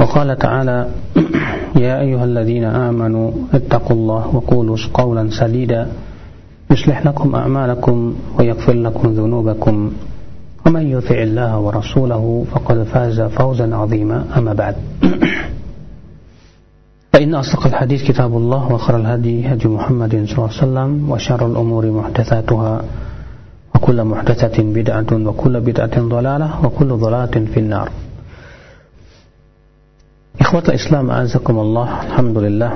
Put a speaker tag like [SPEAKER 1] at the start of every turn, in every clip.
[SPEAKER 1] وقال تعالى يا أيها الذين آمنوا اتقوا الله وقولوا قولا سديدا يصلح لكم أعمالكم ويغفر لكم ذنوبكم ومن يطع الله ورسوله فقد فاز فوزا عظيما. أما بعد فإن أصدق الحديث كتاب الله وخير الهدي هدي محمد صلى الله عليه وسلم وشر الأمور محدثاتها وكل محدثة بدعة وكل بدعة ضلالة وكل ضلالة في النار. Ikhwatul Islam azakumullah Alhamdulillah.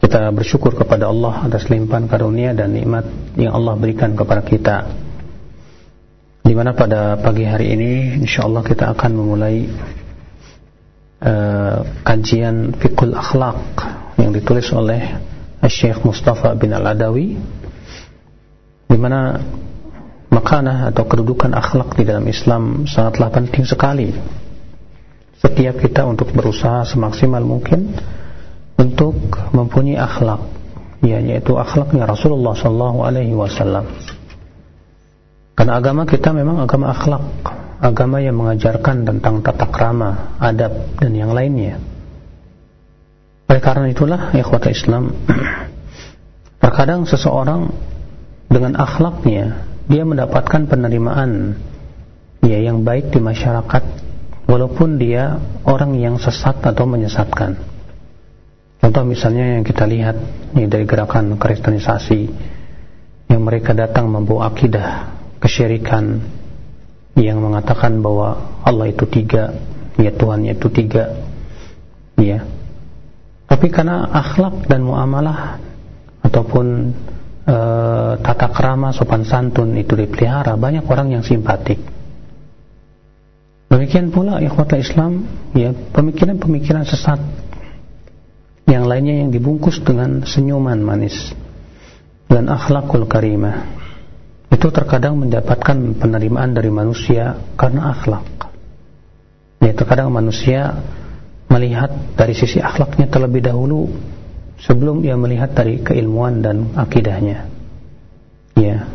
[SPEAKER 1] Kita bersyukur kepada Allah atas limpahan karunia dan nikmat yang Allah berikan kepada kita. Di mana pada pagi hari ini InsyaAllah kita akan memulai uh, Kajian Fikul Akhlaq Yang ditulis oleh Syekh Mustafa bin Al-Adawi. Di mana Makanah atau kedudukan akhlak di dalam Islam Sangatlah penting sekali setiap kita untuk berusaha semaksimal mungkin untuk mempunyai akhlak. Ya yaitu akhlaknya Rasulullah sallallahu alaihi wasallam. Karena agama kita memang agama akhlak agama yang mengajarkan tentang tata krama adab dan yang lainnya. Oleh karena itulah ikhwata Islam terkadang seseorang dengan akhlaknya dia mendapatkan penerimaan ya yang baik di masyarakat walaupun dia orang yang sesat atau menyesatkan. Contoh misalnya yang kita lihat ini dari gerakan kristenisasi yang mereka datang membawa akidah kesyirikan yang mengatakan bahwa Allah itu tiga, ya Tuhan itu tiga, ya. Tapi karena akhlak dan muamalah ataupun e, tata krama sopan santun itu dipelihara, banyak orang yang simpatik Demikian pula ikhwata Islam, ya pemikiran-pemikiran sesat yang lainnya yang dibungkus dengan senyuman manis dan akhlakul karimah. Itu terkadang mendapatkan penerimaan dari manusia karena akhlak. Ya, terkadang manusia melihat dari sisi akhlaknya terlebih dahulu sebelum ia melihat dari keilmuan dan akidahnya. Ya,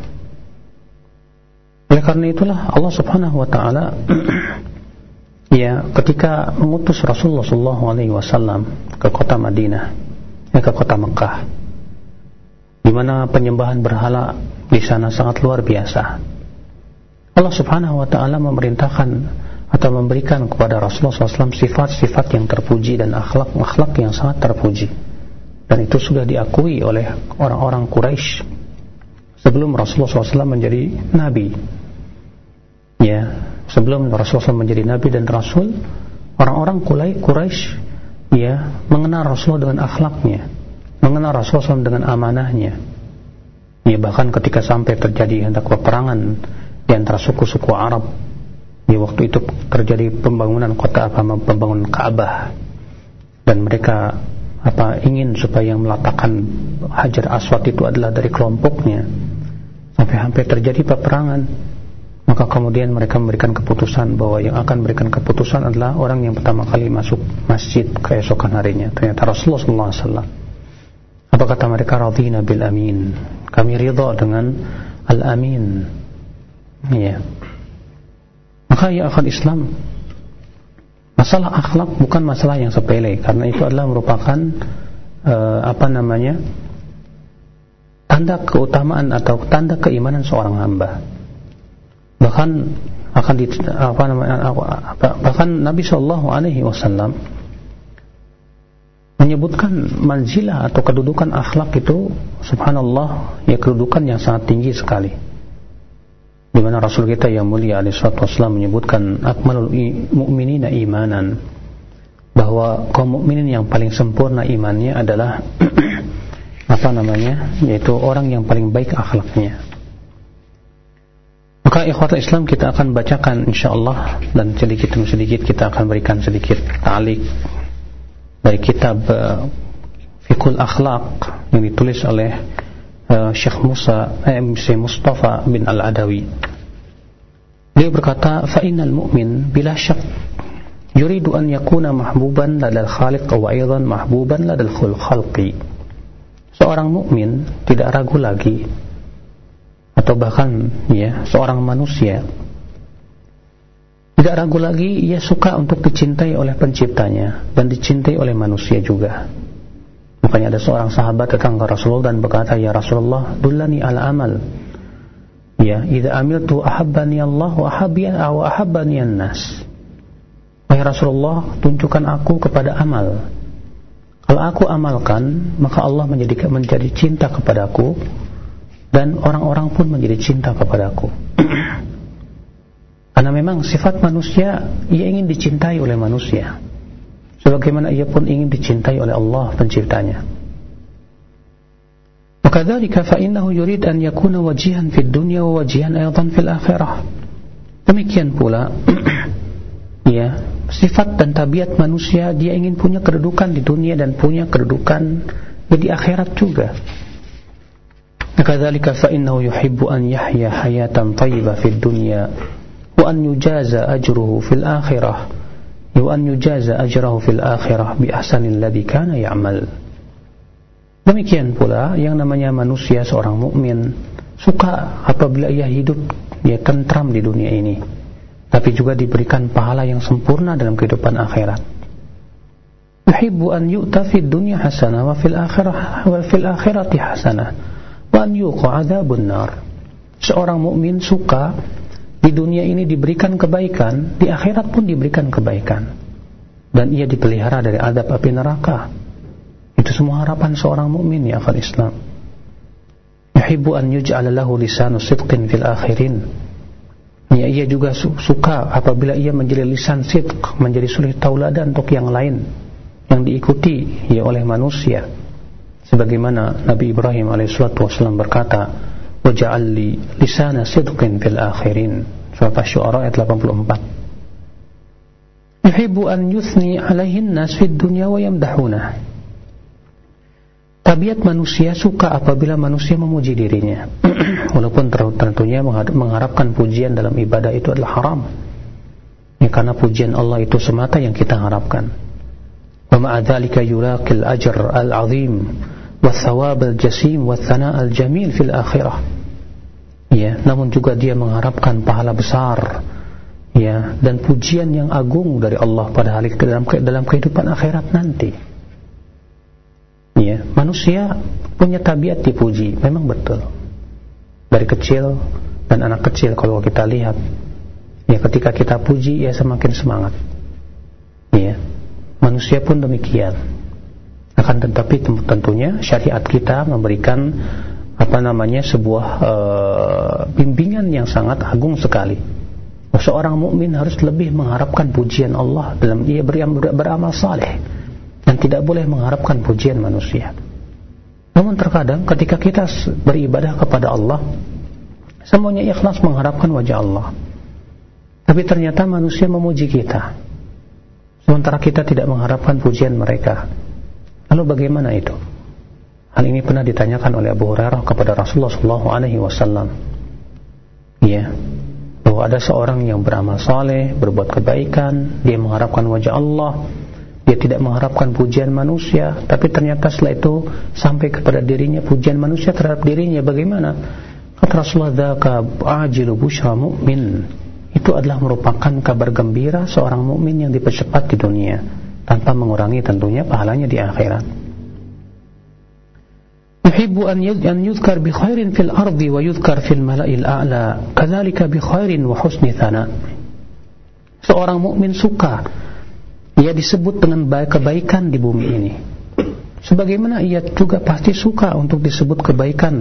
[SPEAKER 1] oleh karena itulah Allah Subhanahu wa taala ya ketika mengutus Rasulullah sallallahu alaihi wasallam ke kota Madinah, ya ke kota Mekah. Di mana penyembahan berhala di sana sangat luar biasa. Allah Subhanahu wa taala memerintahkan atau memberikan kepada Rasulullah SAW sifat-sifat yang terpuji dan akhlak-akhlak yang sangat terpuji. Dan itu sudah diakui oleh orang-orang Quraisy sebelum Rasulullah SAW menjadi nabi. Ya, sebelum Rasulullah menjadi nabi dan rasul, orang-orang Quraisy ya mengenal Rasulullah dengan akhlaknya, mengenal Rasulullah dengan amanahnya. Ya, bahkan ketika sampai terjadi hendak peperangan di antara suku-suku Arab, di waktu itu terjadi pembangunan kota apa pembangunan Ka'bah. Dan mereka apa ingin supaya yang meletakkan Hajar Aswad itu adalah dari kelompoknya. Sampai hampir terjadi peperangan maka kemudian mereka memberikan keputusan bahwa yang akan memberikan keputusan adalah orang yang pertama kali masuk masjid keesokan harinya ternyata Rasulullah SAW apa kata mereka? Radina bil amin. Kami ridha dengan al amin. Ya maka ya akal Islam masalah akhlak bukan masalah yang sepele karena itu adalah merupakan uh, apa namanya tanda keutamaan atau tanda keimanan seorang hamba. Bahkan akan di, apa namanya bahkan Nabi Shallallahu Alaihi Wasallam menyebutkan manzilah atau kedudukan akhlak itu subhanallah ya kedudukan yang sangat tinggi sekali. Di mana Rasul kita yang mulia alaihi wasallam menyebutkan akmalul mu'minina imanan. Bahwa kaum mukminin yang paling sempurna imannya adalah apa namanya yaitu orang yang paling baik akhlaknya maka ikhwatul Islam kita akan bacakan insyaallah dan sedikit demi sedikit kita akan berikan sedikit talik dari kitab uh, Fikul Akhlaq yang ditulis oleh uh, Syekh Musa eh, Mustafa bin Al-Adawi. Dia berkata, "Fa innal mu'min bila syak yuridu an yakuna mahbuban ladal khaliq wa aidan mahbuban ladal khalqi." Seorang mukmin tidak ragu lagi atau bahkan ya seorang manusia. Tidak ragu lagi ia suka untuk dicintai oleh penciptanya dan dicintai oleh manusia juga. Makanya ada seorang sahabat datang ke Rasulullah dan berkata ya Rasulullah dullani ala amal. Ya idza amiltu ahabbani Allah wa ahabbi wa ahabbani an-nas. Wahai Rasulullah tunjukkan aku kepada amal. Kalau aku amalkan maka Allah menjadi menjadi cinta kepadaku dan orang-orang pun menjadi cinta kepadaku karena memang sifat manusia ia ingin dicintai oleh manusia sebagaimana ia pun ingin dicintai oleh Allah penciptanya وكذلك فإنه يريد أن يكون وجيها في الدنيا ووجيها أيضا في الآخرة demikian pula ya sifat dan tabiat manusia dia ingin punya kedudukan di dunia dan punya kedudukan di akhirat juga كذلك فإنه يحب أن يحيا حياة طيبة في الدنيا وأن يجاز أجره في الآخرة وأن يجاز أجره في الآخرة بأحسن الذي كان يعمل Demikian pula yang namanya manusia seorang mukmin suka apabila ia hidup ia tentram di dunia ini tapi juga diberikan pahala yang sempurna dalam kehidupan akhirat. Yuhibbu an yu'ta fid dunya hasanah wa fil akhirah wa fil akhirati hasanah wa an nar. Seorang mukmin suka di dunia ini diberikan kebaikan, di akhirat pun diberikan kebaikan. Dan ia dipelihara dari adab api neraka. Itu semua harapan seorang mukmin ya akhir Islam. Yuhibbu an yuj'ala lahu lisanu sidqin fil akhirin. Ya, ia juga suka apabila ia menjadi lisan sidq, menjadi suri tauladan untuk yang lain yang diikuti ya oleh manusia sebagaimana Nabi Ibrahim alaihissalatu wassalam berkata waja'al li lisana sidqin fil akhirin. Surat asy-syu'ara ayat 84 yuhibbu an yuthni alaihi nas fid dunya wa yamdahuna. Tabiat manusia suka apabila manusia memuji dirinya. Walaupun tentunya mengharapkan pujian dalam ibadah itu adalah haram. Ya, karena pujian Allah itu semata yang kita harapkan. Wa ma'adzalika yulaqil ajr al-azim wasawab al-jasim wasana al-jamil fil akhirah ya namun juga dia mengharapkan pahala besar. Ya dan pujian yang agung dari Allah pada hari dalam dalam kehidupan akhirat nanti. Ya manusia punya tabiat dipuji memang betul. Dari kecil dan anak kecil kalau kita lihat ya ketika kita puji ya semakin semangat. Ya manusia pun demikian akan tetapi tentunya syariat kita memberikan apa namanya sebuah uh, bimbingan yang sangat agung sekali. Seorang mukmin harus lebih mengharapkan pujian Allah dalam ia beramal saleh dan tidak boleh mengharapkan pujian manusia. Namun terkadang ketika kita beribadah kepada Allah semuanya ikhlas mengharapkan wajah Allah. Tapi ternyata manusia memuji kita. Sementara kita tidak mengharapkan pujian mereka. Lalu bagaimana itu? Hal ini pernah ditanyakan oleh Abu Hurairah kepada Rasulullah Shallallahu Alaihi Wasallam. Ya, bahwa ada seorang yang beramal saleh, berbuat kebaikan, dia mengharapkan wajah Allah, dia tidak mengharapkan pujian manusia, tapi ternyata setelah itu sampai kepada dirinya pujian manusia terhadap dirinya. Bagaimana? Kata Rasulullah, "Dzaka ajilu busyra mu'min." Itu adalah merupakan kabar gembira seorang mukmin yang dipercepat di dunia tanpa mengurangi tentunya pahalanya di akhirat. Bi khairin fil ardi wa yuzkar fil mala'il a'la, kadzalika bi khairin wa husni thana. Seorang mukmin suka ia disebut dengan baik kebaikan di bumi ini. Sebagaimana ia juga pasti suka untuk disebut kebaikan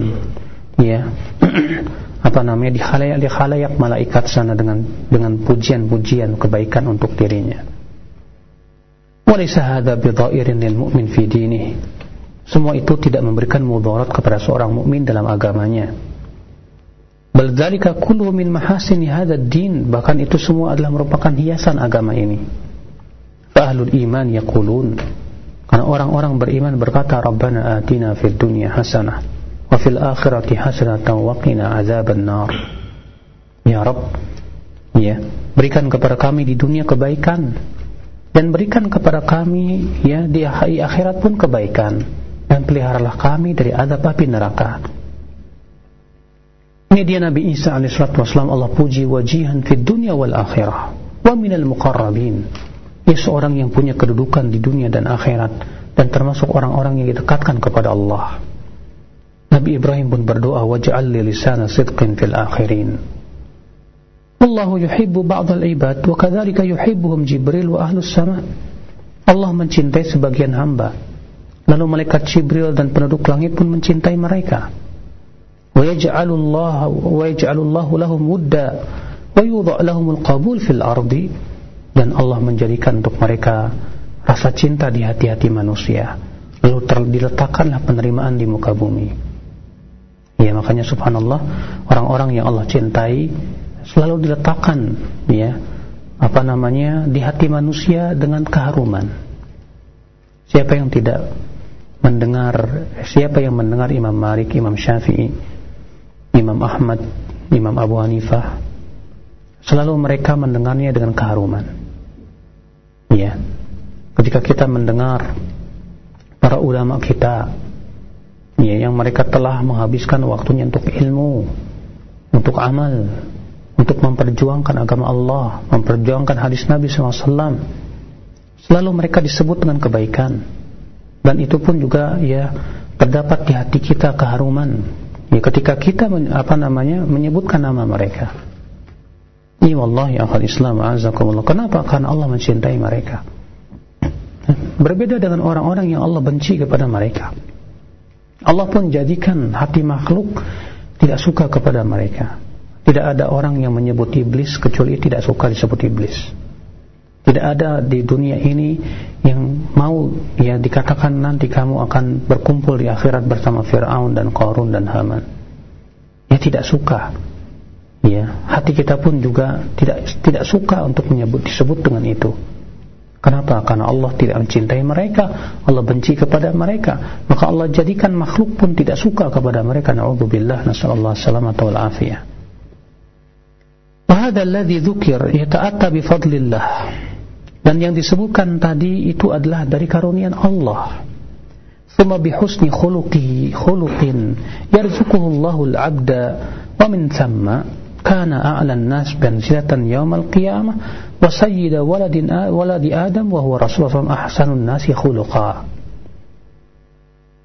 [SPEAKER 1] ya. apa namanya di khalayak di khalayak malaikat sana dengan dengan pujian-pujian kebaikan untuk dirinya. Walaysa hadha bidha'irin lil mu'min fi dinih. Semua itu tidak memberikan mudarat kepada seorang mukmin dalam agamanya. bal dzalika kullu min mahasini hadzal din. Bahkan itu semua adalah merupakan hiasan agama ini. Fa ahlul iman yaqulun. Karena orang-orang beriman berkata rabbana atina fid dunya hasanah wa fil akhirati hasanatan wa qina azaban nar. Ya rabb ya berikan kepada kami di dunia kebaikan dan berikan kepada kami ya di akhirat pun kebaikan dan peliharalah kami dari azab api neraka ini dia Nabi Isa alaihissalatu wassalam Allah puji wajihan fid dunya wal akhirah wa minal muqarrabin. Ia seorang yang punya kedudukan di dunia dan akhirat dan termasuk orang-orang yang didekatkan kepada Allah. Nabi Ibrahim pun berdoa waj'al li sidqin fil akhirin. Allah yuhibbu ba'dal ibad wa kadzalika yuhibbuhum Jibril wa ahlus sama. Allah mencintai sebagian hamba. Lalu malaikat Jibril dan penduduk langit pun mencintai mereka. Wa yaj'alullahu wa yaj'alullahu lahum wudda wa yudha' lahumul qabul fil ardi dan Allah menjadikan untuk mereka rasa cinta di hati-hati manusia. Lalu diletakkanlah penerimaan di muka bumi. Ya makanya subhanallah orang-orang yang Allah cintai selalu diletakkan ya apa namanya di hati manusia dengan keharuman siapa yang tidak mendengar siapa yang mendengar Imam Malik Imam Syafi'i Imam Ahmad, Imam Abu Hanifah selalu mereka mendengarnya dengan keharuman. Ya. Ketika kita mendengar para ulama kita ya yang mereka telah menghabiskan waktunya untuk ilmu, untuk amal, untuk memperjuangkan agama Allah, memperjuangkan hadis Nabi SAW. Selalu mereka disebut dengan kebaikan. Dan itu pun juga ya terdapat di hati kita keharuman. Ya, ketika kita men, apa namanya menyebutkan nama mereka. Ini wallahi akhal Islam azakumullah kenapa? karena Allah mencintai mereka. Berbeda dengan orang-orang yang Allah benci kepada mereka. Allah pun jadikan hati makhluk tidak suka kepada mereka tidak ada orang yang menyebut iblis kecuali tidak suka disebut iblis tidak ada di dunia ini yang mau ya dikatakan nanti kamu akan berkumpul di akhirat bersama Fir'aun dan Qarun dan Haman. Ya tidak suka. Ya, hati kita pun juga tidak tidak suka untuk menyebut disebut dengan itu. Kenapa? Karena Allah tidak mencintai mereka, Allah benci kepada mereka. Maka Allah jadikan makhluk pun tidak suka kepada mereka. Nauzubillah, nasallallahu salamata wal afiyah. Wa hadha alladhi dzukir yata'atta bi fadlillah. Dan yang disebutkan tadi itu adalah dari karunian Allah. Thumma bihusni khuluqihi khuluqin yarzuquhu Allahu al-'abda wa min thamma kana a'la an-nas manzilatan yawm al-qiyamah wa sayyida waladin waladi Adam wa huwa Rasulullah ahsanun nasi khuluqa.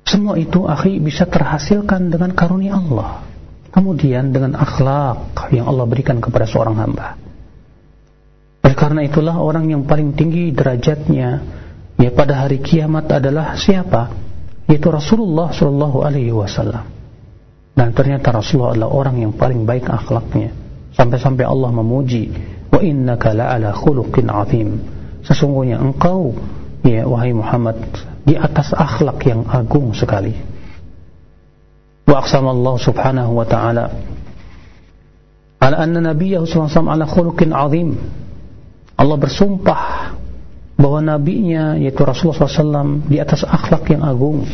[SPEAKER 1] Semua itu akhi bisa terhasilkan dengan karunia Allah. Kemudian dengan akhlak yang Allah berikan kepada seorang hamba. Oleh karena itulah orang yang paling tinggi derajatnya ya pada hari kiamat adalah siapa? Yaitu Rasulullah Shallallahu Alaihi Wasallam. Dan ternyata Rasulullah adalah orang yang paling baik akhlaknya. Sampai-sampai Allah memuji, wa innaka la'ala khuluqin azim. Sesungguhnya engkau, ya wahai Muhammad, di atas akhlak yang agung sekali. Wa ta'ala ala anna nabiyahu sallallahu alaihi wasallam ala khuluqin azim Allah bersumpah bahwa nabinya yaitu Rasulullah SAW di atas akhlak yang agung.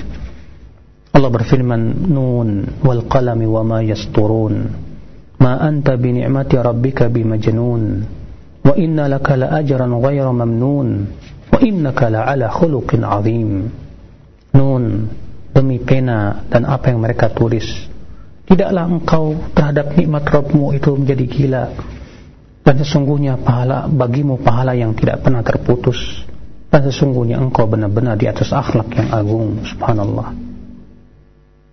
[SPEAKER 1] Allah berfirman Nun wal qalami wa ma yasturun ma anta bi ni'mati rabbika bimajnun wa inna laka la ajran ghayra mamnun wa innaka la ala khuluqin azim Nun demi pena dan apa yang mereka tulis. Tidaklah engkau terhadap nikmat Rabbmu itu menjadi gila. Dan sesungguhnya pahala bagimu pahala yang tidak pernah terputus. Dan sesungguhnya engkau benar-benar di atas akhlak yang agung subhanallah.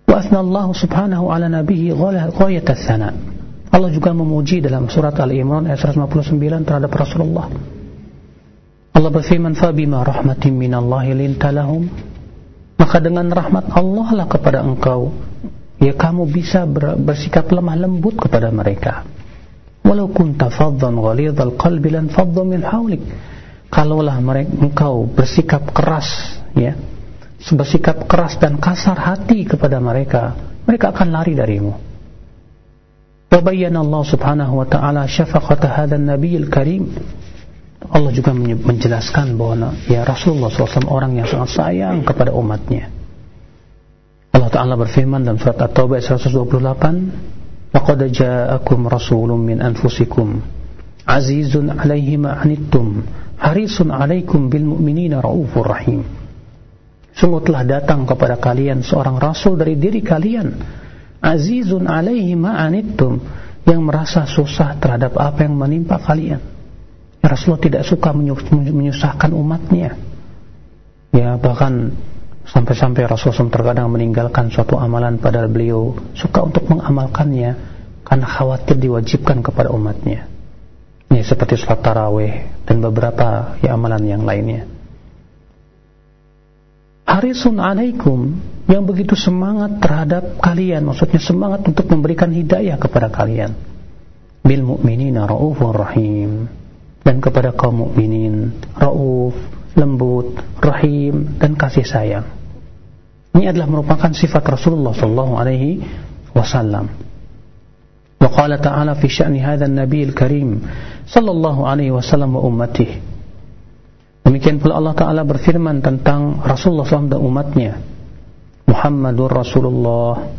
[SPEAKER 1] Wa asnallahu subhanahu ala nabihi ghayat sana Allah juga memuji dalam surat Al-Imran ayat 159 terhadap Rasulullah. Allah berfirman fabima rahmatin minallahi lintalahum maka dengan rahmat Allah lah kepada engkau ya kamu bisa bersikap lemah lembut kepada mereka. Walau kunta faddan ghalidhal qalbi lan min hawlik. Kalaulah mereka engkau bersikap keras ya bersikap keras dan kasar hati kepada mereka mereka akan lari darimu. Wa Allah subhanahu wa ta'ala syafaqata hadha nabiyil karim. Allah juga menjelaskan bahwa ya Rasulullah SAW orang yang sangat sayang kepada umatnya. Allah Ta'ala berfirman dalam surat At-Taubah 128, "Laqad ja'akum rasulun min anfusikum azizun 'alaihi ma 'anittum harisun 'alaikum bil mu'minina raufur rahim." Sungguh telah datang kepada kalian seorang rasul dari diri kalian azizun 'alaihi ma 'anittum yang merasa susah terhadap apa yang menimpa kalian Rasulullah tidak suka menyusahkan umatnya. Ya, bahkan sampai-sampai Rasulullah terkadang meninggalkan suatu amalan padahal beliau suka untuk mengamalkannya karena khawatir diwajibkan kepada umatnya. Ya, seperti sholat tarawih dan beberapa ya amalan yang lainnya. Harisun alaikum yang begitu semangat terhadap kalian, maksudnya semangat untuk memberikan hidayah kepada kalian. Bil mu'minina raufur rahim dan kepada kaum mukminin rauf, lembut, rahim dan kasih sayang. Ini adalah merupakan sifat Rasulullah sallallahu alaihi wasallam. Wa qala ta'ala fi sya'ni hadha an-nabiy al-karim sallallahu alaihi wasallam wa ummatihi. Demikian pula Allah Ta'ala berfirman tentang Rasulullah SAW dan umatnya. Muhammadur Rasulullah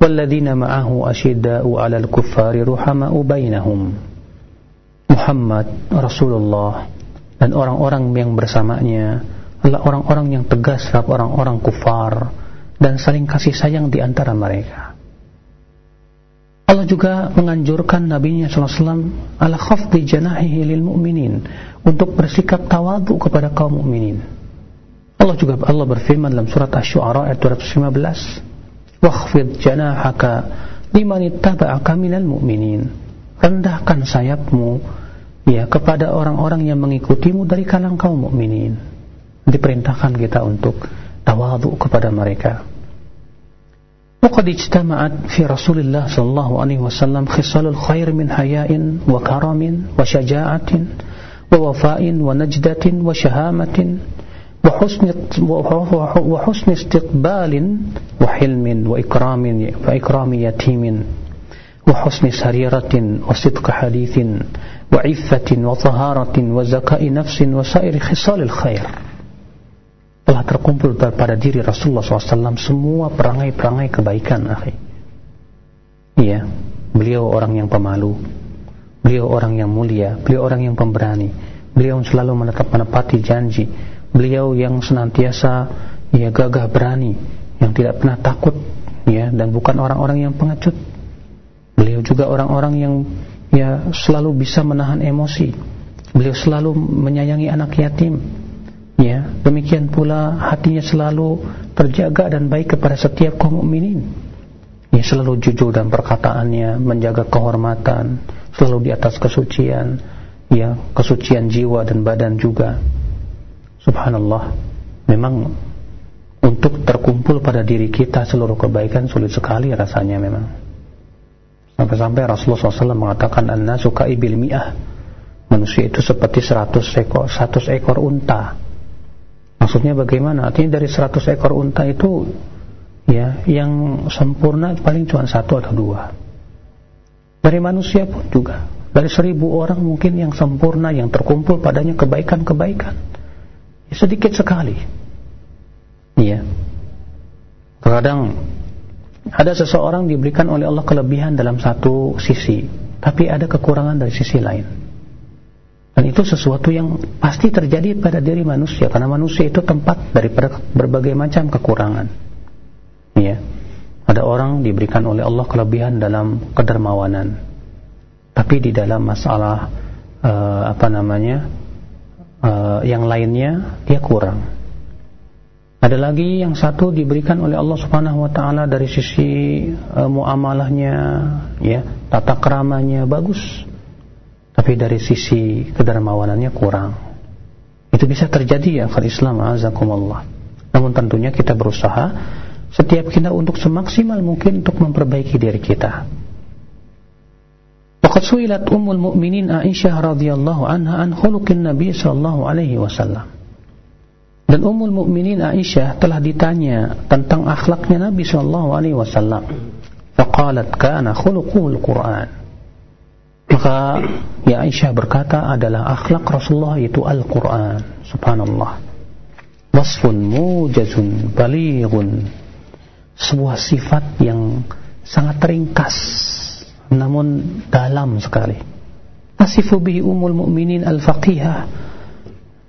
[SPEAKER 1] walladzina ma'ahu asyidda'u 'alal kuffari ruhama'u bainahum. Muhammad Rasulullah dan orang-orang yang bersamanya adalah orang-orang yang tegas terhadap orang-orang kufar dan saling kasih sayang di antara mereka. Allah juga menganjurkan Nabi Nya SAW ala khafdi janahihi lil mu'minin untuk bersikap tawadu kepada kaum mukminin. Allah juga Allah berfirman dalam surat Asy-Syu'ara ayat 215, "Wakhfid janahaka liman ittaba'aka minal mu'minin." rendahkan sayapmu ya kepada orang-orang yang mengikutimu dari kalangan kaum mukminin. Diperintahkan kita untuk tawadhu kepada mereka. وقد اجتمعت في رسول الله صلى الله عليه وسلم خصال الخير من حياء وكرم وشجاعة ووفاء ونجدة وشهامة وحسن وحسن استقبال وحلم وإكرام وإكرام يتيم وحسن سريرة وصدق حديث وعفة وطهارة وزكاء نفس وسائر خصال الخير telah terkumpul pada diri Rasulullah SAW semua perangai-perangai kebaikan akhi. Iya, beliau orang yang pemalu, beliau orang yang mulia, beliau orang yang pemberani, beliau selalu menetap menepati janji, beliau yang senantiasa ya gagah berani, yang tidak pernah takut, ya dan bukan orang-orang yang pengecut. Beliau juga orang-orang yang ya selalu bisa menahan emosi. Beliau selalu menyayangi anak yatim. Ya, demikian pula hatinya selalu terjaga dan baik kepada setiap kaum mukminin. Ya, selalu jujur dan perkataannya, menjaga kehormatan, selalu di atas kesucian, ya, kesucian jiwa dan badan juga. Subhanallah. Memang untuk terkumpul pada diri kita seluruh kebaikan sulit sekali rasanya memang. Sampai-sampai Rasulullah SAW mengatakan An-nasu ibil mi'ah. Manusia itu seperti 100 ekor 100 ekor unta. Maksudnya bagaimana? Artinya dari 100 ekor unta itu ya yang sempurna paling cuma satu atau dua. Dari manusia pun juga. Dari seribu orang mungkin yang sempurna Yang terkumpul padanya kebaikan-kebaikan. Ya, Sedikit sekali. Iya. Terkadang ada seseorang diberikan oleh Allah kelebihan dalam satu sisi, tapi ada kekurangan dari sisi lain. Dan itu sesuatu yang pasti terjadi pada diri manusia, karena manusia itu tempat dari berbagai macam kekurangan. Ya. Ada orang diberikan oleh Allah kelebihan dalam kedermawanan, tapi di dalam masalah uh, apa namanya uh, yang lainnya dia kurang. Ada lagi yang satu diberikan oleh Allah Subhanahu wa taala dari sisi uh, muamalahnya, ya, tata keramanya bagus. Tapi dari sisi kedermawanannya kurang. Itu bisa terjadi ya kalau Islam azakumullah. Namun tentunya kita berusaha setiap kita untuk semaksimal mungkin untuk memperbaiki diri kita. Waqad su'ilat ummul mu'minin Aisyah radhiyallahu anha an khuluqin Nabi sallallahu alaihi wasallam. Dan Ummul Mukminin Aisyah telah ditanya tentang akhlaknya Nabi sallallahu alaihi wasallam. Faqalat kana khuluquhul Quran. Maka ya Aisyah berkata adalah akhlak Rasulullah itu Al-Quran. Subhanallah. Wasfun mujazun balighun. Sebuah sifat yang sangat ringkas namun dalam sekali. Asifu bihi umul mu'minin al-faqihah.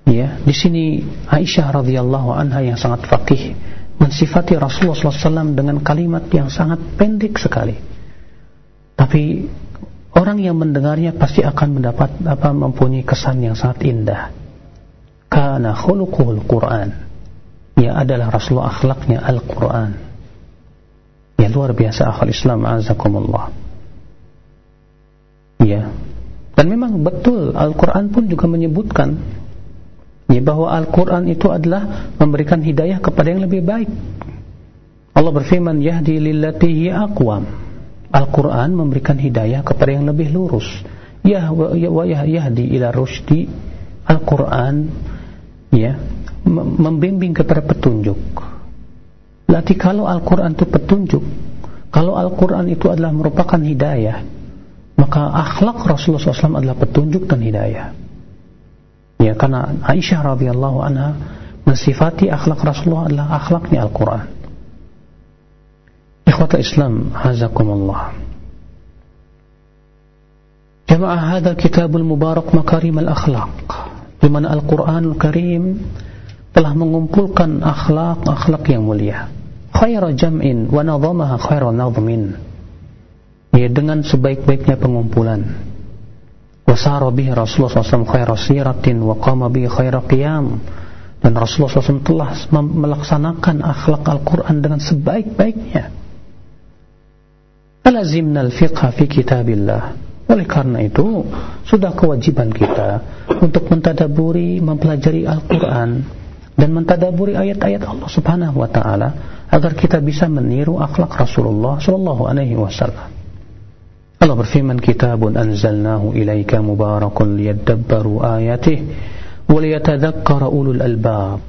[SPEAKER 1] Ya, di sini Aisyah radhiyallahu anha yang sangat faqih mensifati Rasulullah SAW dengan kalimat yang sangat pendek sekali. Tapi orang yang mendengarnya pasti akan mendapat apa mempunyai kesan yang sangat indah. Karena khuluquhul Quran. Ya adalah Rasulullah akhlaknya Al-Quran. Ya luar biasa akal Islam azakumullah. Ya. Dan memang betul Al-Quran pun juga menyebutkan ya, bahwa Al-Quran itu adalah memberikan hidayah kepada yang lebih baik. Allah berfirman, Yahdi lillati aqwam. Al-Quran memberikan hidayah kepada yang lebih lurus ya wa ya, yahdi ila rushdi Al-Quran ya membimbing kepada petunjuk berarti kalau Al-Quran itu petunjuk kalau Al-Quran itu adalah merupakan hidayah maka akhlak Rasulullah SAW adalah petunjuk dan hidayah ya karena Aisyah radhiyallahu anha mensifati akhlak Rasulullah adalah akhlaknya Al-Quran Ikhwata Islam, hazakumullah. Jamaah hadal kitabul mubarak makarim al-akhlaq. Di mana Al-Quranul Karim telah mengumpulkan akhlak-akhlak yang mulia. Khaira jam'in wa nadhamaha khaira nadhmin. Ya, dengan sebaik-baiknya pengumpulan. Wasara bihi Rasulullah SAW khaira siratin wa qama bihi khaira qiyam. Dan Rasulullah SAW telah melaksanakan akhlak Al-Quran dengan sebaik-baiknya Alazimna al-fiqha fi kitabillah. Oleh karena itu, sudah kewajiban kita untuk mentadaburi, mempelajari Al-Quran dan mentadaburi ayat-ayat Allah Subhanahu wa taala agar kita bisa meniru akhlak Rasulullah sallallahu alaihi wasallam. Allah berfirman, "Kitabun anzalnahu ilaika mubarakun liyadabbaru ayatihi wa liyatadhakkara ulul albab."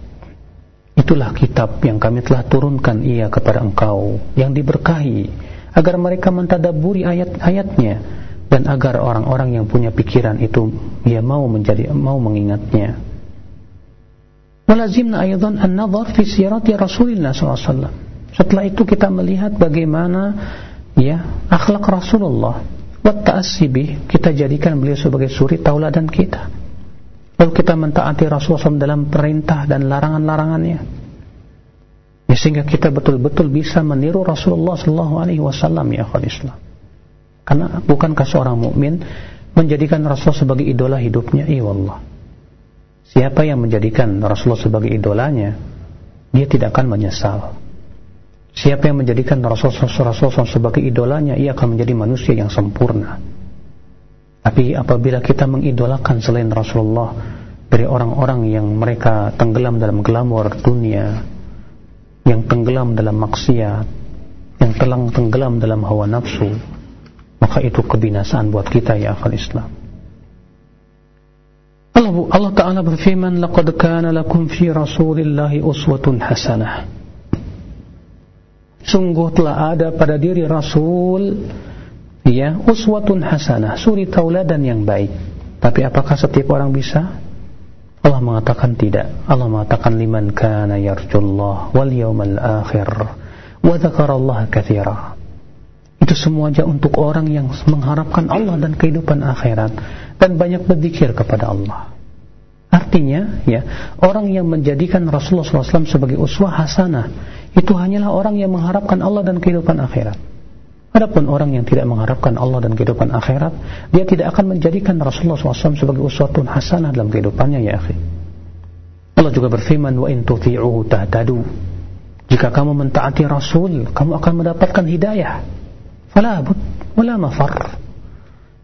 [SPEAKER 1] Itulah kitab yang kami telah turunkan ia kepada engkau yang diberkahi agar mereka mentadaburi ayat-ayatnya dan agar orang-orang yang punya pikiran itu dia mau menjadi mau mengingatnya. Walazimna aydan an-nazar fi sirati Rasulillah SAW. Setelah itu kita melihat bagaimana ya akhlak Rasulullah wa ta'assibih kita jadikan beliau sebagai suri tauladan kita. Lalu kita mentaati Rasulullah SAW dalam perintah dan larangan-larangannya ya, sehingga kita betul-betul bisa meniru Rasulullah Wasallam ya Islam. Karena bukankah seorang mukmin menjadikan Rasul sebagai idola hidupnya? Iya Allah. Siapa yang menjadikan Rasulullah sebagai idolanya, dia tidak akan menyesal. Siapa yang menjadikan Rasulullah Rasul sebagai idolanya, ia akan menjadi manusia yang sempurna. Tapi apabila kita mengidolakan selain Rasulullah dari orang-orang yang mereka tenggelam dalam glamor dunia, yang tenggelam dalam maksiat, yang telang tenggelam dalam hawa nafsu, maka itu kebinasaan buat kita ya akal Islam. Allah, Allah Ta'ala berfirman, لَقَدْ كَانَ لَكُمْ فِي رَسُولِ اللَّهِ أُسْوَةٌ حَسَنَةٌ Sungguh telah ada pada diri Rasul ya uswatun hasanah, suri tauladan yang baik. Tapi apakah setiap orang bisa? Allah mengatakan tidak. Allah mengatakan liman kana yarjullah wal yawmal akhir wa dzakarallaha katsira. Itu semuanya untuk orang yang mengharapkan Allah dan kehidupan akhirat dan banyak berzikir kepada Allah. Artinya, ya, orang yang menjadikan Rasulullah SAW sebagai uswah hasanah itu hanyalah orang yang mengharapkan Allah dan kehidupan akhirat. Adapun orang yang tidak mengharapkan Allah dan kehidupan akhirat, dia tidak akan menjadikan Rasulullah SAW sebagai uswatun hasanah dalam kehidupannya ya akhi. Allah juga berfirman, wa in tuti'uhu tahtadu. Jika kamu mentaati Rasul, kamu akan mendapatkan hidayah. Fala bud, wala mafar.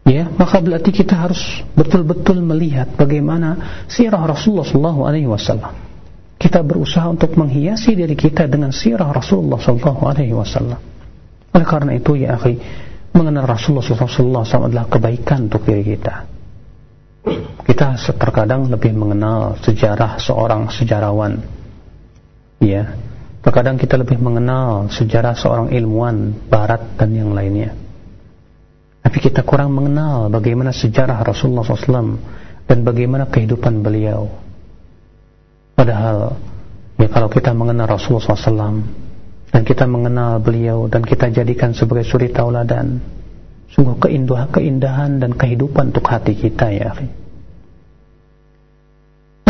[SPEAKER 1] Ya, maka berarti kita harus betul-betul melihat bagaimana sirah Rasulullah SAW. Kita berusaha untuk menghiasi diri kita dengan sirah Rasulullah SAW. Oleh karena itu ya akhi, mengenal Rasulullah SAW adalah kebaikan untuk diri kita. Kita terkadang lebih mengenal sejarah seorang sejarawan, ya. Terkadang kita lebih mengenal sejarah seorang ilmuwan barat dan yang lainnya Tapi kita kurang mengenal bagaimana sejarah Rasulullah SAW dan bagaimana kehidupan beliau. Padahal, ya kalau kita mengenal Rasulullah SAW dan kita mengenal beliau dan kita jadikan sebagai suri tauladan, sungguh keindahan, keindahan dan kehidupan untuk hati kita ya.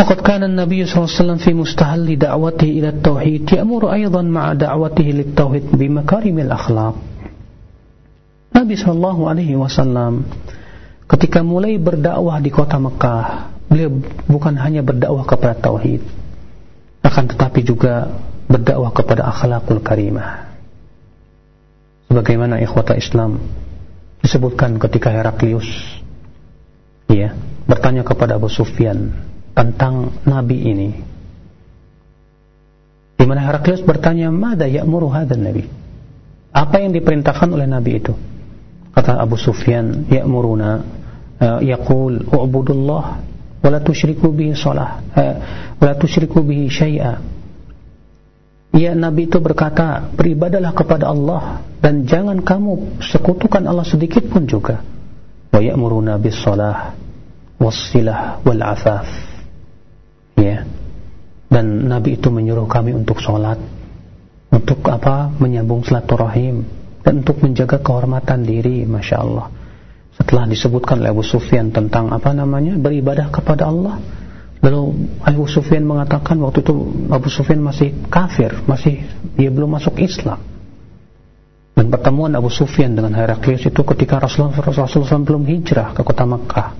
[SPEAKER 1] وقد كان النبي صلى الله عليه وسلم في مستهل دعوته إلى التوحيد يأمر أيضا مع دعوته للتوحيد بمكارم الأخلاق Nabi Shallallahu Alaihi Wasallam ketika mulai berdakwah di kota Mekah, beliau bukan hanya berdakwah kepada tauhid, akan tetapi juga berdakwah kepada akhlakul karimah. Sebagaimana ikhwata Islam disebutkan ketika Heraklius ya, bertanya kepada Abu Sufyan tentang nabi ini. Di mana Heraklius bertanya, "Mada ya'muru hadzal nabi?" Apa yang diperintahkan oleh nabi itu? Kata Abu Sufyan, "Ya'muruna uh, yaqul u'budullah wa la tusyriku bihi shalah uh, wa la tusyriku bihi syai'a." Ya Nabi itu berkata, "Beribadalah kepada Allah dan jangan kamu sekutukan Allah sedikit pun juga." Wa ya'muruna bis shalah was-silah wal afaf ya dan Nabi itu menyuruh kami untuk sholat untuk apa menyambung silaturahim dan untuk menjaga kehormatan diri Masya Allah. Setelah disebutkan oleh Abu Sufyan tentang apa namanya beribadah kepada Allah lalu Abu Sufyan mengatakan waktu itu Abu Sufyan masih kafir masih dia belum masuk Islam. Dan pertemuan Abu Sufyan dengan Heraklius itu ketika Rasulullah SAW belum hijrah ke kota Makkah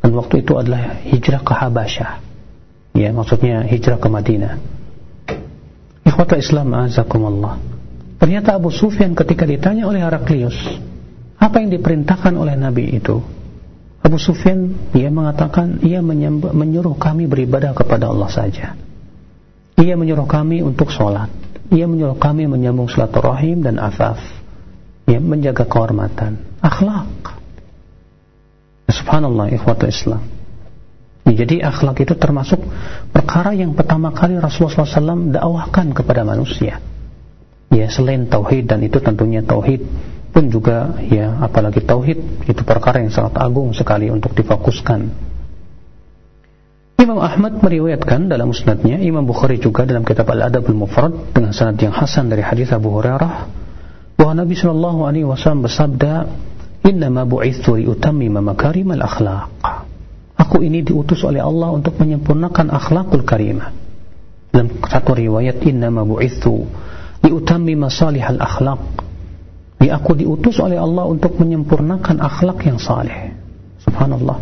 [SPEAKER 1] dan waktu itu adalah hijrah ke Habasyah. Ya maksudnya hijrah ke Madinah. Ikhwata Islam azakumullah ternyata Abu Sufyan ketika ditanya oleh Heraklius apa yang diperintahkan oleh Nabi itu? Abu Sufyan ia mengatakan ia menyuruh kami beribadah kepada Allah saja. Ia menyuruh kami untuk sholat. Ia menyuruh kami menyambung silaturahim dan afaf. Ia menjaga kehormatan. Akhlak. Subhanallah ikhwata Islam. Jadi akhlak itu termasuk perkara yang pertama kali Rasulullah SAW dakwahkan kepada manusia. Ya selain tauhid dan itu tentunya tauhid pun juga ya apalagi tauhid itu perkara yang sangat agung sekali untuk difokuskan. Imam Ahmad meriwayatkan dalam musnadnya, Imam Bukhari juga dalam kitab Al-Adabul Mufrad dengan sanad yang hasan dari hadis Abu Hurairah bahwa Nabi sallallahu alaihi wasallam bersabda, "Inna ma bu'itsu li utammima makarimal akhlaq." Aku ini diutus oleh Allah untuk menyempurnakan akhlakul karimah. Dalam satu riwayat inna ma bu'ithu liutammi masalihal akhlak. Di aku diutus oleh Allah untuk menyempurnakan akhlak yang saleh. Subhanallah.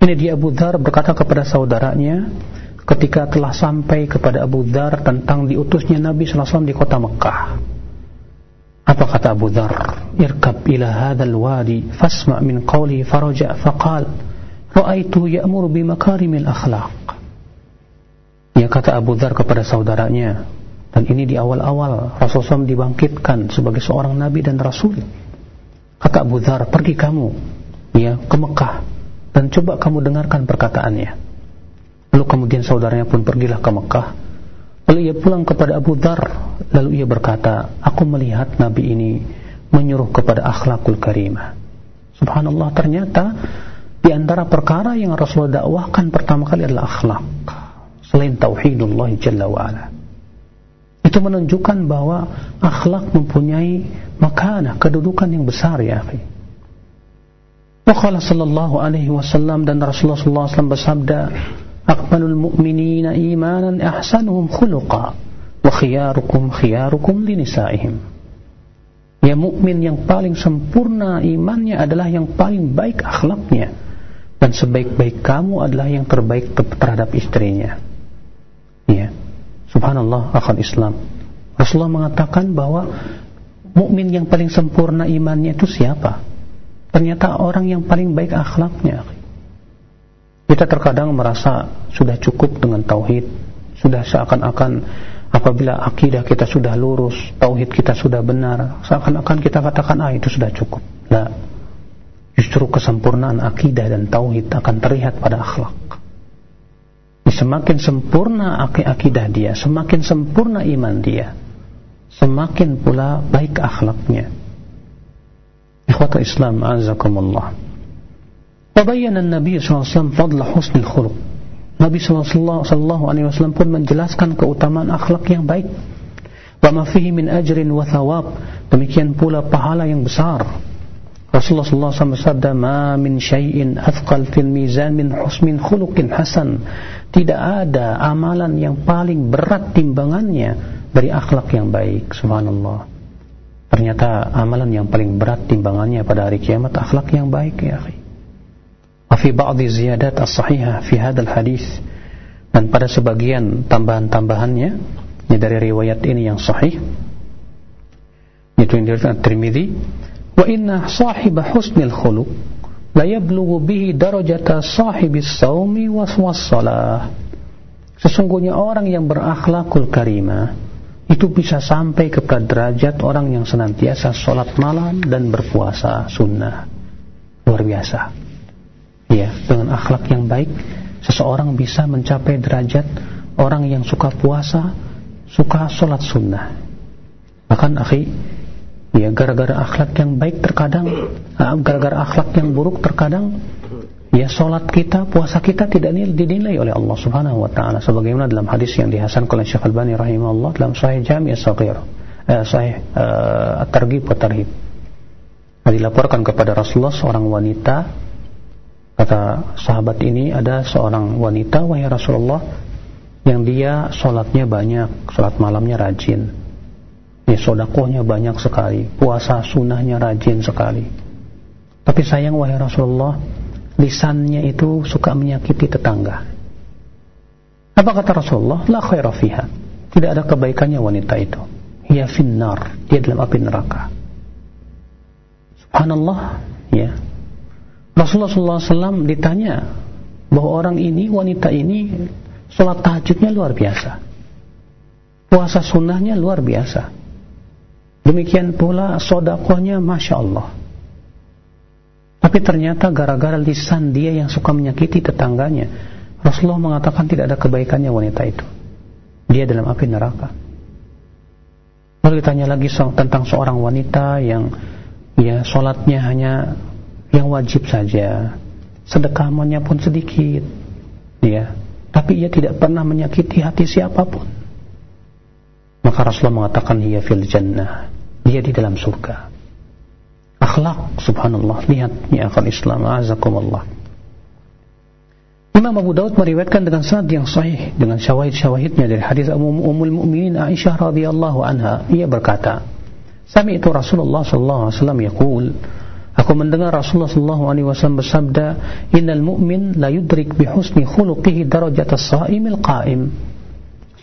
[SPEAKER 1] Ini dia Abu Dhar berkata kepada saudaranya ketika telah sampai kepada Abu Dhar tentang diutusnya Nabi SAW di kota Mekah. Apa kata Abu Dhar? Irkab ila hadal wadi fasma' min qawli faraja faqal Ra'aitu ya'muru bimakarimil akhlaq. Ya kata Abu Dhar kepada saudaranya, dan ini di awal-awal Rasulullah SAW dibangkitkan sebagai seorang nabi dan rasul. Kata Abu Dhar, pergi kamu ya ke Mekah dan coba kamu dengarkan perkataannya. Lalu kemudian saudaranya pun pergilah ke Mekah. Lalu ia pulang kepada Abu Dhar, lalu ia berkata, aku melihat nabi ini menyuruh kepada akhlakul karimah. Subhanallah ternyata di antara perkara yang Rasulullah dakwahkan pertama kali adalah akhlak. Selain tauhidullah jalla wa'ala. Itu menunjukkan bahwa akhlak mempunyai makanah, kedudukan yang besar ya akhi. Sallallahu alaihi wasallam dan Rasulullah sallallahu alaihi wasallam bersabda, "Akmalul mu'minina imanan ahsanuhum khuluqa wa khiyarukum khiyarukum linisaihim." Ya mukmin yang paling sempurna imannya adalah yang paling baik akhlaknya dan sebaik-baik kamu adalah yang terbaik terhadap istrinya. Ya. Subhanallah akal Islam. Rasulullah mengatakan bahwa mukmin yang paling sempurna imannya itu siapa? Ternyata orang yang paling baik akhlaknya. Kita terkadang merasa sudah cukup dengan tauhid, sudah seakan-akan apabila akidah kita sudah lurus, tauhid kita sudah benar, seakan-akan kita katakan ah itu sudah cukup. Nah, Justru kesempurnaan akidah dan tauhid akan terlihat pada akhlak. Semakin sempurna akidah dia semakin sempurna iman dia semakin pula baik akhlaknya ikhwata Islam azakumullah Wabayyana Nabi SAW fadla husnul khuluq Nabi Sallallahu Alaihi Wasallam pun menjelaskan keutamaan akhlak yang baik. Wa ma fihi min ajrin wa thawab. Demikian pula pahala yang besar. Rasulullah SAW bersabda, "Ma min syai'in afqal fil mizan min husmin khuluqin hasan." Tidak ada amalan yang paling berat timbangannya dari akhlak yang baik. Subhanallah. Ternyata amalan yang paling berat timbangannya pada hari kiamat akhlak yang baik ya, akhi. Wa fi ba'dhi ziyadat as-sahihah fi hadzal hadis dan pada sebagian tambahan-tambahannya ini dari riwayat ini yang sahih yaitu yang diriwayatkan Tirmizi wa inna sahiba husnil khuluq la yablughu bihi darajata sahibis saumi was wassalah sesungguhnya orang yang berakhlakul karimah itu bisa sampai kepada derajat orang yang senantiasa sholat malam dan berpuasa sunnah. Luar biasa. Ya dengan akhlak yang baik seseorang bisa mencapai derajat orang yang suka puasa suka sholat sunnah. Bahkan akhi ya gara-gara akhlak yang baik terkadang ah, gara-gara akhlak yang buruk terkadang ya sholat kita puasa kita tidak dinilai oleh Allah subhanahu wa ta'ala sebagaimana dalam hadis yang dihasankan oleh Syekh Al-Bani rahimahullah dalam sahih jami' as-saghir eh, sahih uh, at-targhib wa tarhib dilaporkan kepada Rasulullah seorang wanita Kata sahabat ini ada seorang wanita wahai Rasulullah yang dia sholatnya banyak, sholat malamnya rajin. Ya, sodakohnya banyak sekali, puasa sunnahnya rajin sekali. Tapi sayang wahai Rasulullah, lisannya itu suka menyakiti tetangga. Apa kata Rasulullah? La khaira fiha. Tidak ada kebaikannya wanita itu. Ia finnar, dia dalam api neraka. Subhanallah, ya. Rasulullah SAW ditanya bahwa orang ini, wanita ini, sholat tahajudnya luar biasa. Puasa sunnahnya luar biasa. Demikian pula sodakohnya Masya Allah. Tapi ternyata gara-gara lisan dia yang suka menyakiti tetangganya, Rasulullah mengatakan tidak ada kebaikannya wanita itu. Dia dalam api neraka. Lalu ditanya lagi tentang seorang wanita yang ya sholatnya hanya yang wajib saja sedekahnya pun sedikit ya tapi ia tidak pernah menyakiti hati siapa pun maka Rasulullah mengatakan ia fil jannah. Dia di dalam surga. Akhlak subhanallah. Lihat ya akal Islam azakumullah. Imam Abu Daud meriwayatkan dengan sanad yang sahih dengan syawahid-syawahidnya dari hadis Ummul Mukminin Aisyah radhiyallahu anha. Ia berkata Sami itu Rasulullah sallallahu alaihi wasallam yaqul Aku mendengar Rasulullah sallallahu alaihi wasallam bersabda, "Innal mu'min la yudrik bi husni khuluqihi darajat as-sha'imil qa'im."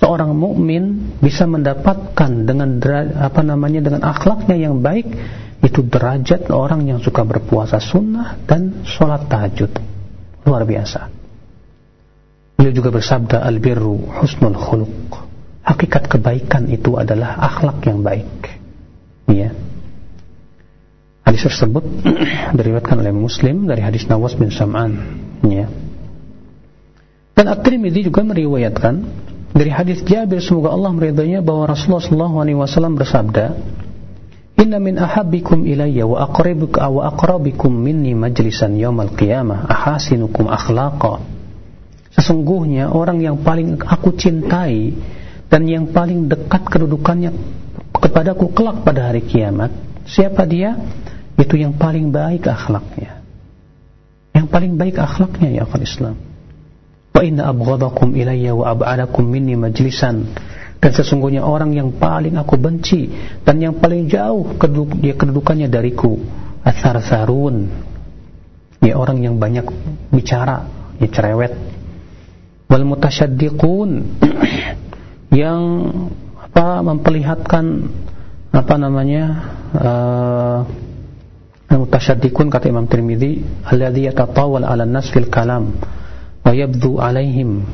[SPEAKER 1] Seorang mukmin bisa mendapatkan dengan apa namanya dengan akhlaknya yang baik itu derajat orang yang suka berpuasa sunnah dan sholat tahajud. Luar biasa. Beliau juga bersabda, "Al-birru husnul khuluq." Hakikat kebaikan itu adalah akhlak yang baik. Ya. Hadis tersebut diriwayatkan oleh Muslim dari hadis Nawas bin Sam'an ya. Dan At-Tirmidzi juga meriwayatkan dari hadis Jabir semoga Allah meridainya bahwa Rasulullah sallallahu alaihi bersabda Inna min ahabbikum ilayya wa aqrabukum wa aqrabikum minni majlisan yaumal qiyamah ahasinukum akhlaqa. Sesungguhnya orang yang paling aku cintai dan yang paling dekat kedudukannya kepadaku kelak pada hari kiamat siapa dia? Itu yang paling baik akhlaknya. Yang paling baik akhlaknya ya akal Islam wa inna abghadakum ilayya wa ab'adakum dan sesungguhnya orang yang paling aku benci dan yang paling jauh keduduk, dia kedudukannya dariku asar sarun ya orang yang banyak bicara ya cerewet. Wal mutasyaddiqun yang apa memperlihatkan apa namanya uh, mutasyaddiqun kata Imam Tirmizi alladhi yatatawal 'ala nas fil kalam wa yabdu 'alaihim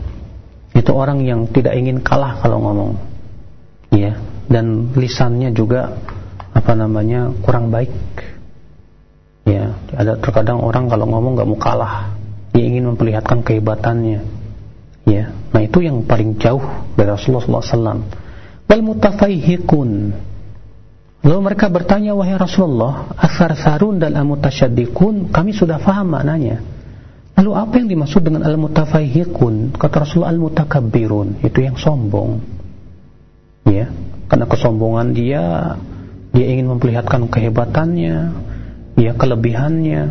[SPEAKER 1] itu orang yang tidak ingin kalah kalau ngomong ya dan lisannya juga apa namanya kurang baik ya ada terkadang orang kalau ngomong nggak mau kalah dia ingin memperlihatkan kehebatannya Ya, nah itu yang paling jauh dari Rasulullah SAW. Wal mutafaihiqun. Lalu mereka bertanya, wahai Rasulullah, asar sarun dan al-mutasyaddiqun, kami sudah faham maknanya. Lalu apa yang dimaksud dengan al-mutafaihiqun? Kata Rasulullah al-mutakabbirun, itu yang sombong. Ya, karena kesombongan dia, dia ingin memperlihatkan kehebatannya, ya kelebihannya.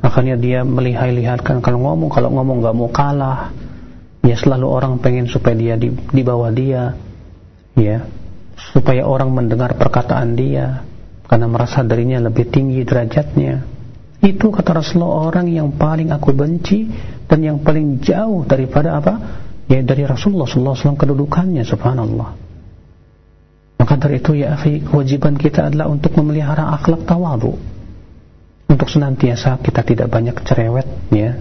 [SPEAKER 1] Akhirnya dia melihat-lihatkan kalau ngomong, kalau ngomong nggak mau kalah ya selalu orang pengen supaya dia di, di bawah dia ya supaya orang mendengar perkataan dia karena merasa darinya lebih tinggi derajatnya itu kata Rasulullah orang yang paling aku benci dan yang paling jauh daripada apa ya dari Rasulullah SAW kedudukannya subhanallah maka dari itu ya akhi kewajiban kita adalah untuk memelihara akhlak tawadu untuk senantiasa kita tidak banyak cerewet ya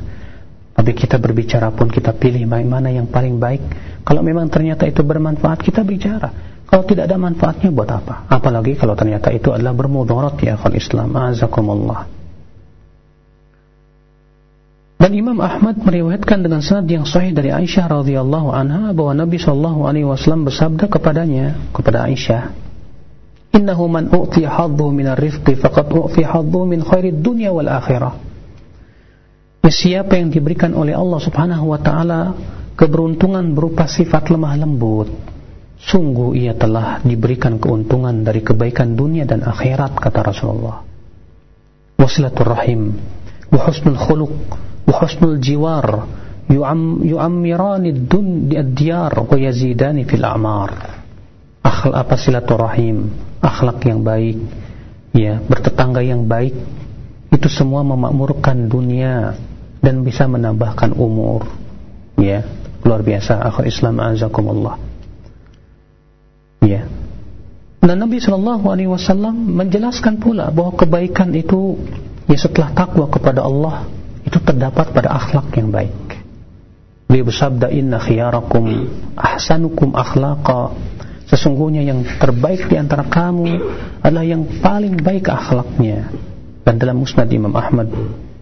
[SPEAKER 1] tapi kita berbicara pun kita pilih mana yang paling baik. Kalau memang ternyata itu bermanfaat, kita bicara. Kalau tidak ada manfaatnya buat apa? Apalagi kalau ternyata itu adalah bermudarat ya akhal Islam. Azakumullah. Dan Imam Ahmad meriwayatkan dengan sanad yang sahih dari Aisyah radhiyallahu anha bahwa Nabi sallallahu alaihi wasallam bersabda kepadanya kepada Aisyah, "Innahu man u'ti hadhu min ar-rifqi faqad u'ti hadhu min khairid dunya wal akhirah." Ya, siapa yang diberikan oleh Allah Subhanahu wa taala keberuntungan berupa sifat lemah lembut, sungguh ia telah diberikan keuntungan dari kebaikan dunia dan akhirat kata Rasulullah. Wasilatul rahim, wa husnul khuluq, yu'am yu'ammirani dun diyar wa yazidani fil a'mar. Akhlak apa silaturahim, akhlak yang baik, ya, bertetangga yang baik, itu semua memakmurkan dunia dan bisa menambahkan umur. Ya luar biasa. Akhir Islam azakumullah ya. Dan Nabi Shallallahu Alaihi Wasallam menjelaskan pula bahwa kebaikan itu ya setelah takwa kepada Allah itu terdapat pada akhlak yang baik. Beliau bersabda inna khiyarakum ahsanukum akhlaqa. Sesungguhnya yang terbaik di antara kamu adalah yang paling baik akhlaknya. Dan dalam musnad Imam Ahmad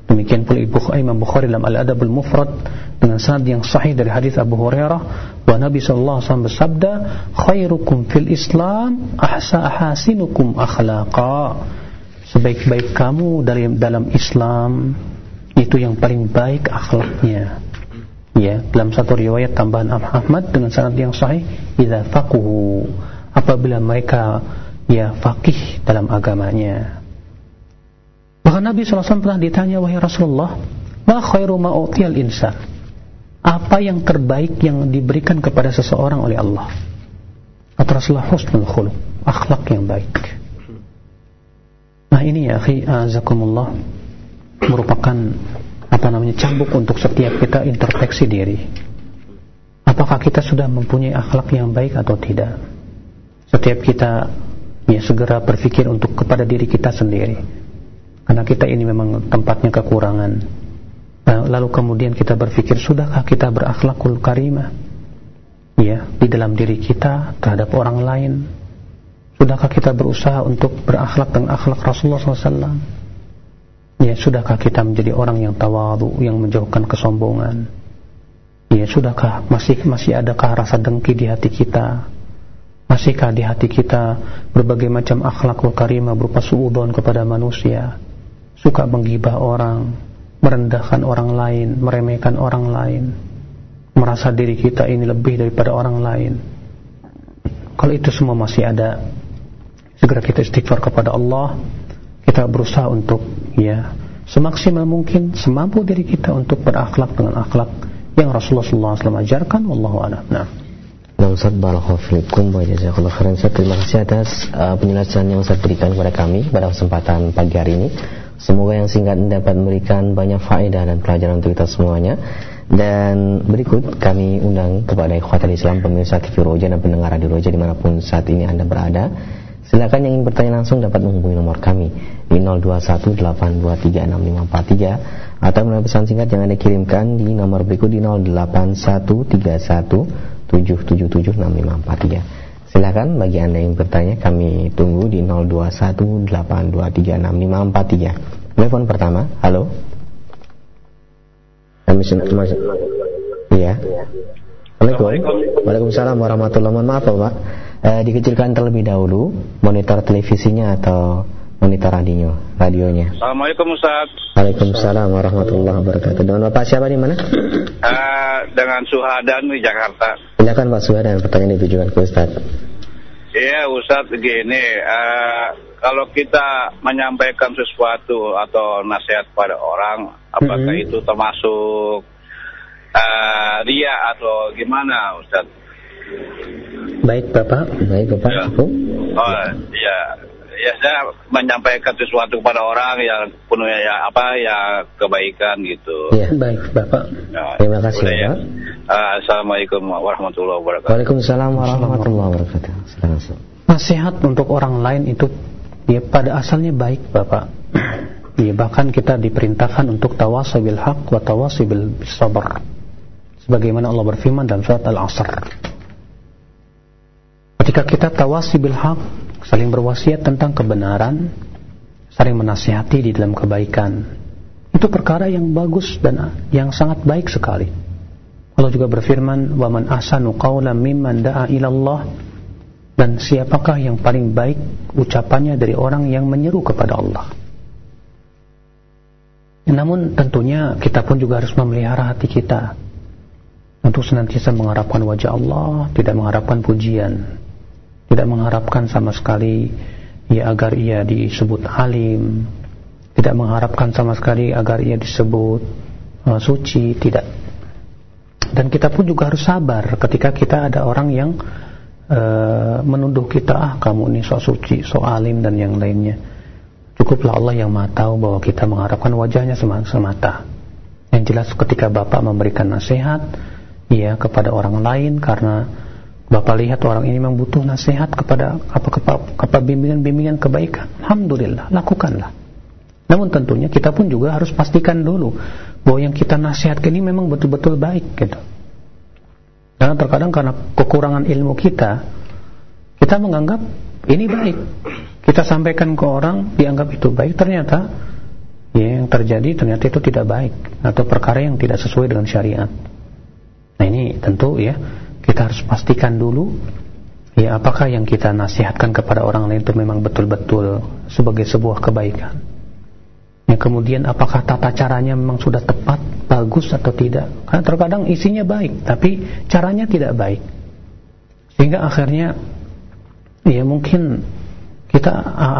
[SPEAKER 1] Demikian pula Imam Bukhari dalam Al-Adabul Mufrad dengan sanad yang sahih dari hadis Abu Hurairah wa Nabi sallallahu alaihi wasallam bersabda khairukum fil Islam ahsa ahasinukum akhlaqa. Sebaik-baik kamu dari dalam Islam itu yang paling baik akhlaknya ya dalam satu riwayat tambahan Ahmad dengan sanad yang sahih idza faquhu apabila mereka ya faqih dalam agamanya Bahkan Nabi SAW pernah ditanya, wahai Rasulullah, ma khairu ma'utiyal insan? Apa yang terbaik yang diberikan kepada seseorang oleh Allah? Kata Rasulullah, husnul khuluq, akhlak yang baik. Nah ini ya, akhi, azakumullah, merupakan apa namanya cambuk untuk setiap kita introspeksi diri. Apakah kita sudah mempunyai akhlak yang baik atau tidak? Setiap kita ya segera berpikir untuk kepada diri kita sendiri. Karena kita ini memang tempatnya kekurangan. Nah, lalu kemudian kita berpikir sudahkah kita berakhlakul karimah? Ya di dalam diri kita terhadap orang lain. Sudahkah kita berusaha untuk berakhlak dengan akhlak Rasulullah SAW ya sudahkah kita menjadi orang yang tawadu yang menjauhkan kesombongan? Ya sudahkah? Masih masih adakah rasa dengki di hati kita? Masihkah di hati kita berbagai macam akhlakul karimah berupa suudon kepada manusia? Suka menggibah orang, merendahkan orang lain, meremehkan orang lain, merasa diri kita ini lebih daripada orang lain. Kalau itu semua masih ada, segera kita istighfar kepada Allah, kita berusaha untuk ya semaksimal mungkin semampu diri kita untuk berakhlak dengan akhlak yang Rasulullah SAW ajarkan. Wallahu a'lam. Nah.
[SPEAKER 2] Nah Ustaz Barakofikum khairan Terima kasih atas uh, penjelasan yang Ustaz berikan kepada kami pada kesempatan pagi hari ini Semoga yang singkat dapat memberikan banyak faedah dan pelajaran untuk kita semuanya. Dan berikut kami undang kepada ikhwatal Islam pemirsa TV Roja dan pendengar Radio Roja di mana pun saat ini Anda berada. Silakan yang ingin bertanya langsung dapat menghubungi nomor kami di 0218236543 atau melalui pesan singkat yang Anda kirimkan di nomor berikut di 081317776543. Silakan bagi Anda yang bertanya kami tunggu di 0218236543. Telepon pertama, halo. Kami masuk. Iya. Assalamualaikum. Waalaikumsalam warahmatullahi wabarakatuh. Maaf Pak. Eh, dikecilkan terlebih dahulu monitor televisinya atau monitor radionya. radionya.
[SPEAKER 3] Assalamualaikum Ustaz.
[SPEAKER 2] Waalaikumsalam warahmatullahi wabarakatuh. Dengan Bapak siapa di mana?
[SPEAKER 3] Uh, dengan Suhadan di Jakarta.
[SPEAKER 2] Silakan Pak Suhadan, pertanyaan ditujukan ke Ustaz.
[SPEAKER 3] Iya Ustaz, begini, uh, kalau kita menyampaikan sesuatu atau nasihat pada orang, apakah mm -hmm. itu termasuk uh, ria atau gimana Ustaz?
[SPEAKER 2] Baik Bapak, baik Bapak. Ya.
[SPEAKER 3] Oh, iya ya saya menyampaikan sesuatu kepada orang yang penuh ya apa ya kebaikan gitu.
[SPEAKER 2] Ya, baik Bapak. Ya, Terima kasih Bapak. Ya.
[SPEAKER 3] Uh, Assalamualaikum warahmatullahi wabarakatuh.
[SPEAKER 2] Waalaikumsalam warahmatullahi wabarakatuh.
[SPEAKER 1] Nasihat untuk orang lain itu ya pada asalnya baik Bapak. Ya, bahkan kita diperintahkan untuk tawasabil haq wa tawasabil sabar. Sebagaimana Allah berfirman dalam surat Al-Asr. Ketika kita tawasibil haq saling berwasiat tentang kebenaran, saling menasihati di dalam kebaikan. Itu perkara yang bagus dan yang sangat baik sekali. Allah juga berfirman, "Wa man ahsanu qawlan mimman da'a ila Allah." Dan siapakah yang paling baik ucapannya dari orang yang menyeru kepada Allah? Namun tentunya kita pun juga harus memelihara hati kita untuk senantiasa mengharapkan wajah Allah, tidak mengharapkan pujian tidak mengharapkan sama sekali ya agar ia disebut alim. Tidak mengharapkan sama sekali agar ia disebut uh, suci tidak. Dan kita pun juga harus sabar ketika kita ada orang yang uh, menuduh kita ah kamu ini so suci so alim dan yang lainnya. Cukuplah Allah yang maha tahu bahwa kita mengharapkan wajahnya semata. Yang jelas ketika Bapak memberikan nasihat ya kepada orang lain karena Bapak lihat orang ini memang butuh nasihat kepada apa kepada bimbingan-bimbingan kebaikan. Alhamdulillah, lakukanlah. Namun tentunya kita pun juga harus pastikan dulu bahwa yang kita nasihatkan ini memang betul-betul baik gitu. Karena terkadang karena kekurangan ilmu kita, kita menganggap ini baik. Kita sampaikan ke orang dianggap itu baik, ternyata ya, yang terjadi ternyata itu tidak baik atau perkara yang tidak sesuai dengan syariat. Nah ini tentu ya kita harus pastikan dulu ya apakah yang kita nasihatkan kepada orang lain itu memang betul-betul sebagai sebuah kebaikan. Ya, kemudian apakah tata caranya memang sudah tepat, bagus atau tidak? Karena terkadang isinya baik, tapi caranya tidak baik. Sehingga akhirnya ya mungkin kita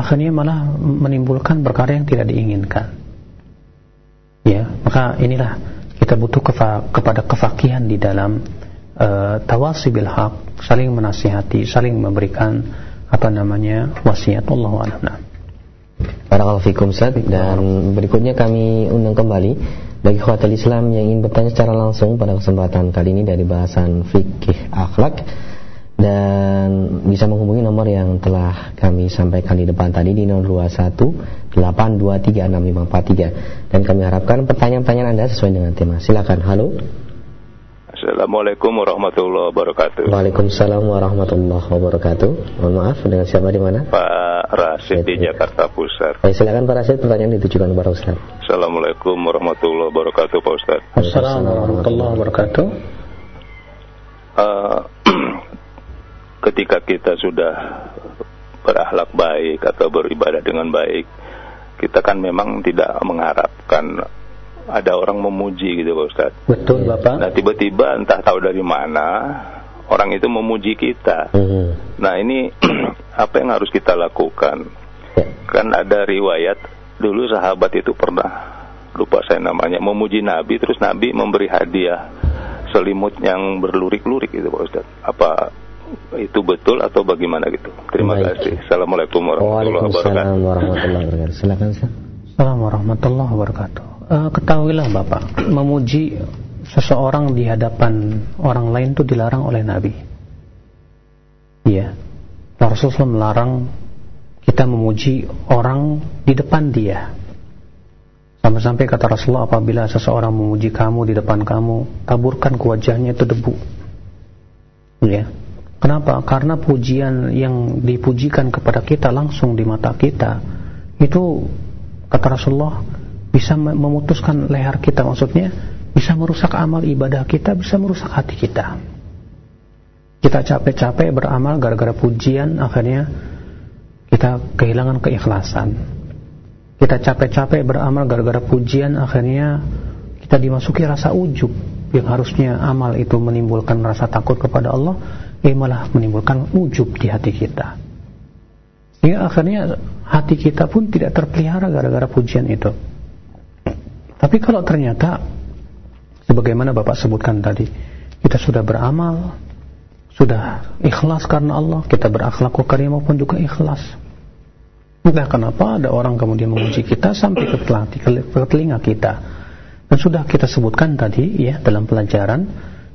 [SPEAKER 1] akhirnya malah menimbulkan perkara yang tidak diinginkan. Ya, maka inilah kita butuh kepada kefakihan di dalam uh, tawasi bil haq, saling menasihati, saling memberikan apa namanya wasiat Allah a'lam.
[SPEAKER 2] Barakallahu dan berikutnya kami undang kembali bagi khawatir Islam yang ingin bertanya secara langsung pada kesempatan kali ini dari bahasan fikih akhlak dan bisa menghubungi nomor yang telah kami sampaikan di depan tadi di 021 8236543 dan kami harapkan pertanyaan-pertanyaan Anda sesuai dengan tema. Silakan. Halo.
[SPEAKER 3] Assalamualaikum warahmatullahi wabarakatuh.
[SPEAKER 2] Waalaikumsalam warahmatullahi wabarakatuh. Mohon maaf dengan siapa di mana?
[SPEAKER 3] Pak Rasid di Jakarta Pusat.
[SPEAKER 2] Baik, silakan Pak Rasid pertanyaan ditujukan kepada Ustaz.
[SPEAKER 3] Assalamualaikum warahmatullahi wabarakatuh Pak Ustaz.
[SPEAKER 1] Assalamualaikum warahmatullahi wabarakatuh.
[SPEAKER 3] Uh, ketika kita sudah berakhlak baik atau beribadah dengan baik, kita kan memang tidak mengharapkan ada orang memuji gitu Pak Ustaz.
[SPEAKER 1] Betul Bapak.
[SPEAKER 3] Nah tiba-tiba entah tahu dari mana orang itu memuji kita. Hmm. Nah ini apa yang harus kita lakukan? Ya. Kan ada riwayat dulu sahabat itu pernah lupa saya namanya memuji Nabi terus Nabi memberi hadiah selimut yang berlurik-lurik itu Pak Ustaz. Apa itu betul atau bagaimana gitu? Terima Baik. kasih. Assalamualaikum warahmatullahi wabarakatuh.
[SPEAKER 2] Waalaikumsalam warahmatullahi wabarakatuh. Silakan Ustaz.
[SPEAKER 1] Assalamualaikum warahmatullahi wabarakatuh uh, ketahuilah Bapak, memuji seseorang di hadapan orang lain itu dilarang oleh Nabi. Iya. Rasulullah melarang kita memuji orang di depan dia. Sampai-sampai kata Rasulullah apabila seseorang memuji kamu di depan kamu, taburkan ke wajahnya itu debu. Ya. Kenapa? Karena pujian yang dipujikan kepada kita langsung di mata kita itu kata Rasulullah bisa memutuskan leher kita maksudnya bisa merusak amal ibadah kita bisa merusak hati kita Kita capek-capek beramal gara-gara pujian, akhirnya kita kehilangan keikhlasan. Kita capek-capek beramal gara-gara pujian, akhirnya kita dimasuki rasa ujub yang harusnya amal itu menimbulkan rasa takut kepada Allah, eh malah menimbulkan ujub di hati kita. Sehingga akhirnya hati kita pun tidak terpelihara gara-gara pujian itu. Tapi kalau ternyata sebagaimana Bapak sebutkan tadi, kita sudah beramal, sudah ikhlas karena Allah, kita berakhlak karimah pun juga ikhlas. Entah kenapa ada orang kemudian memuji kita sampai ke, telinga kita. Dan sudah kita sebutkan tadi ya dalam pelajaran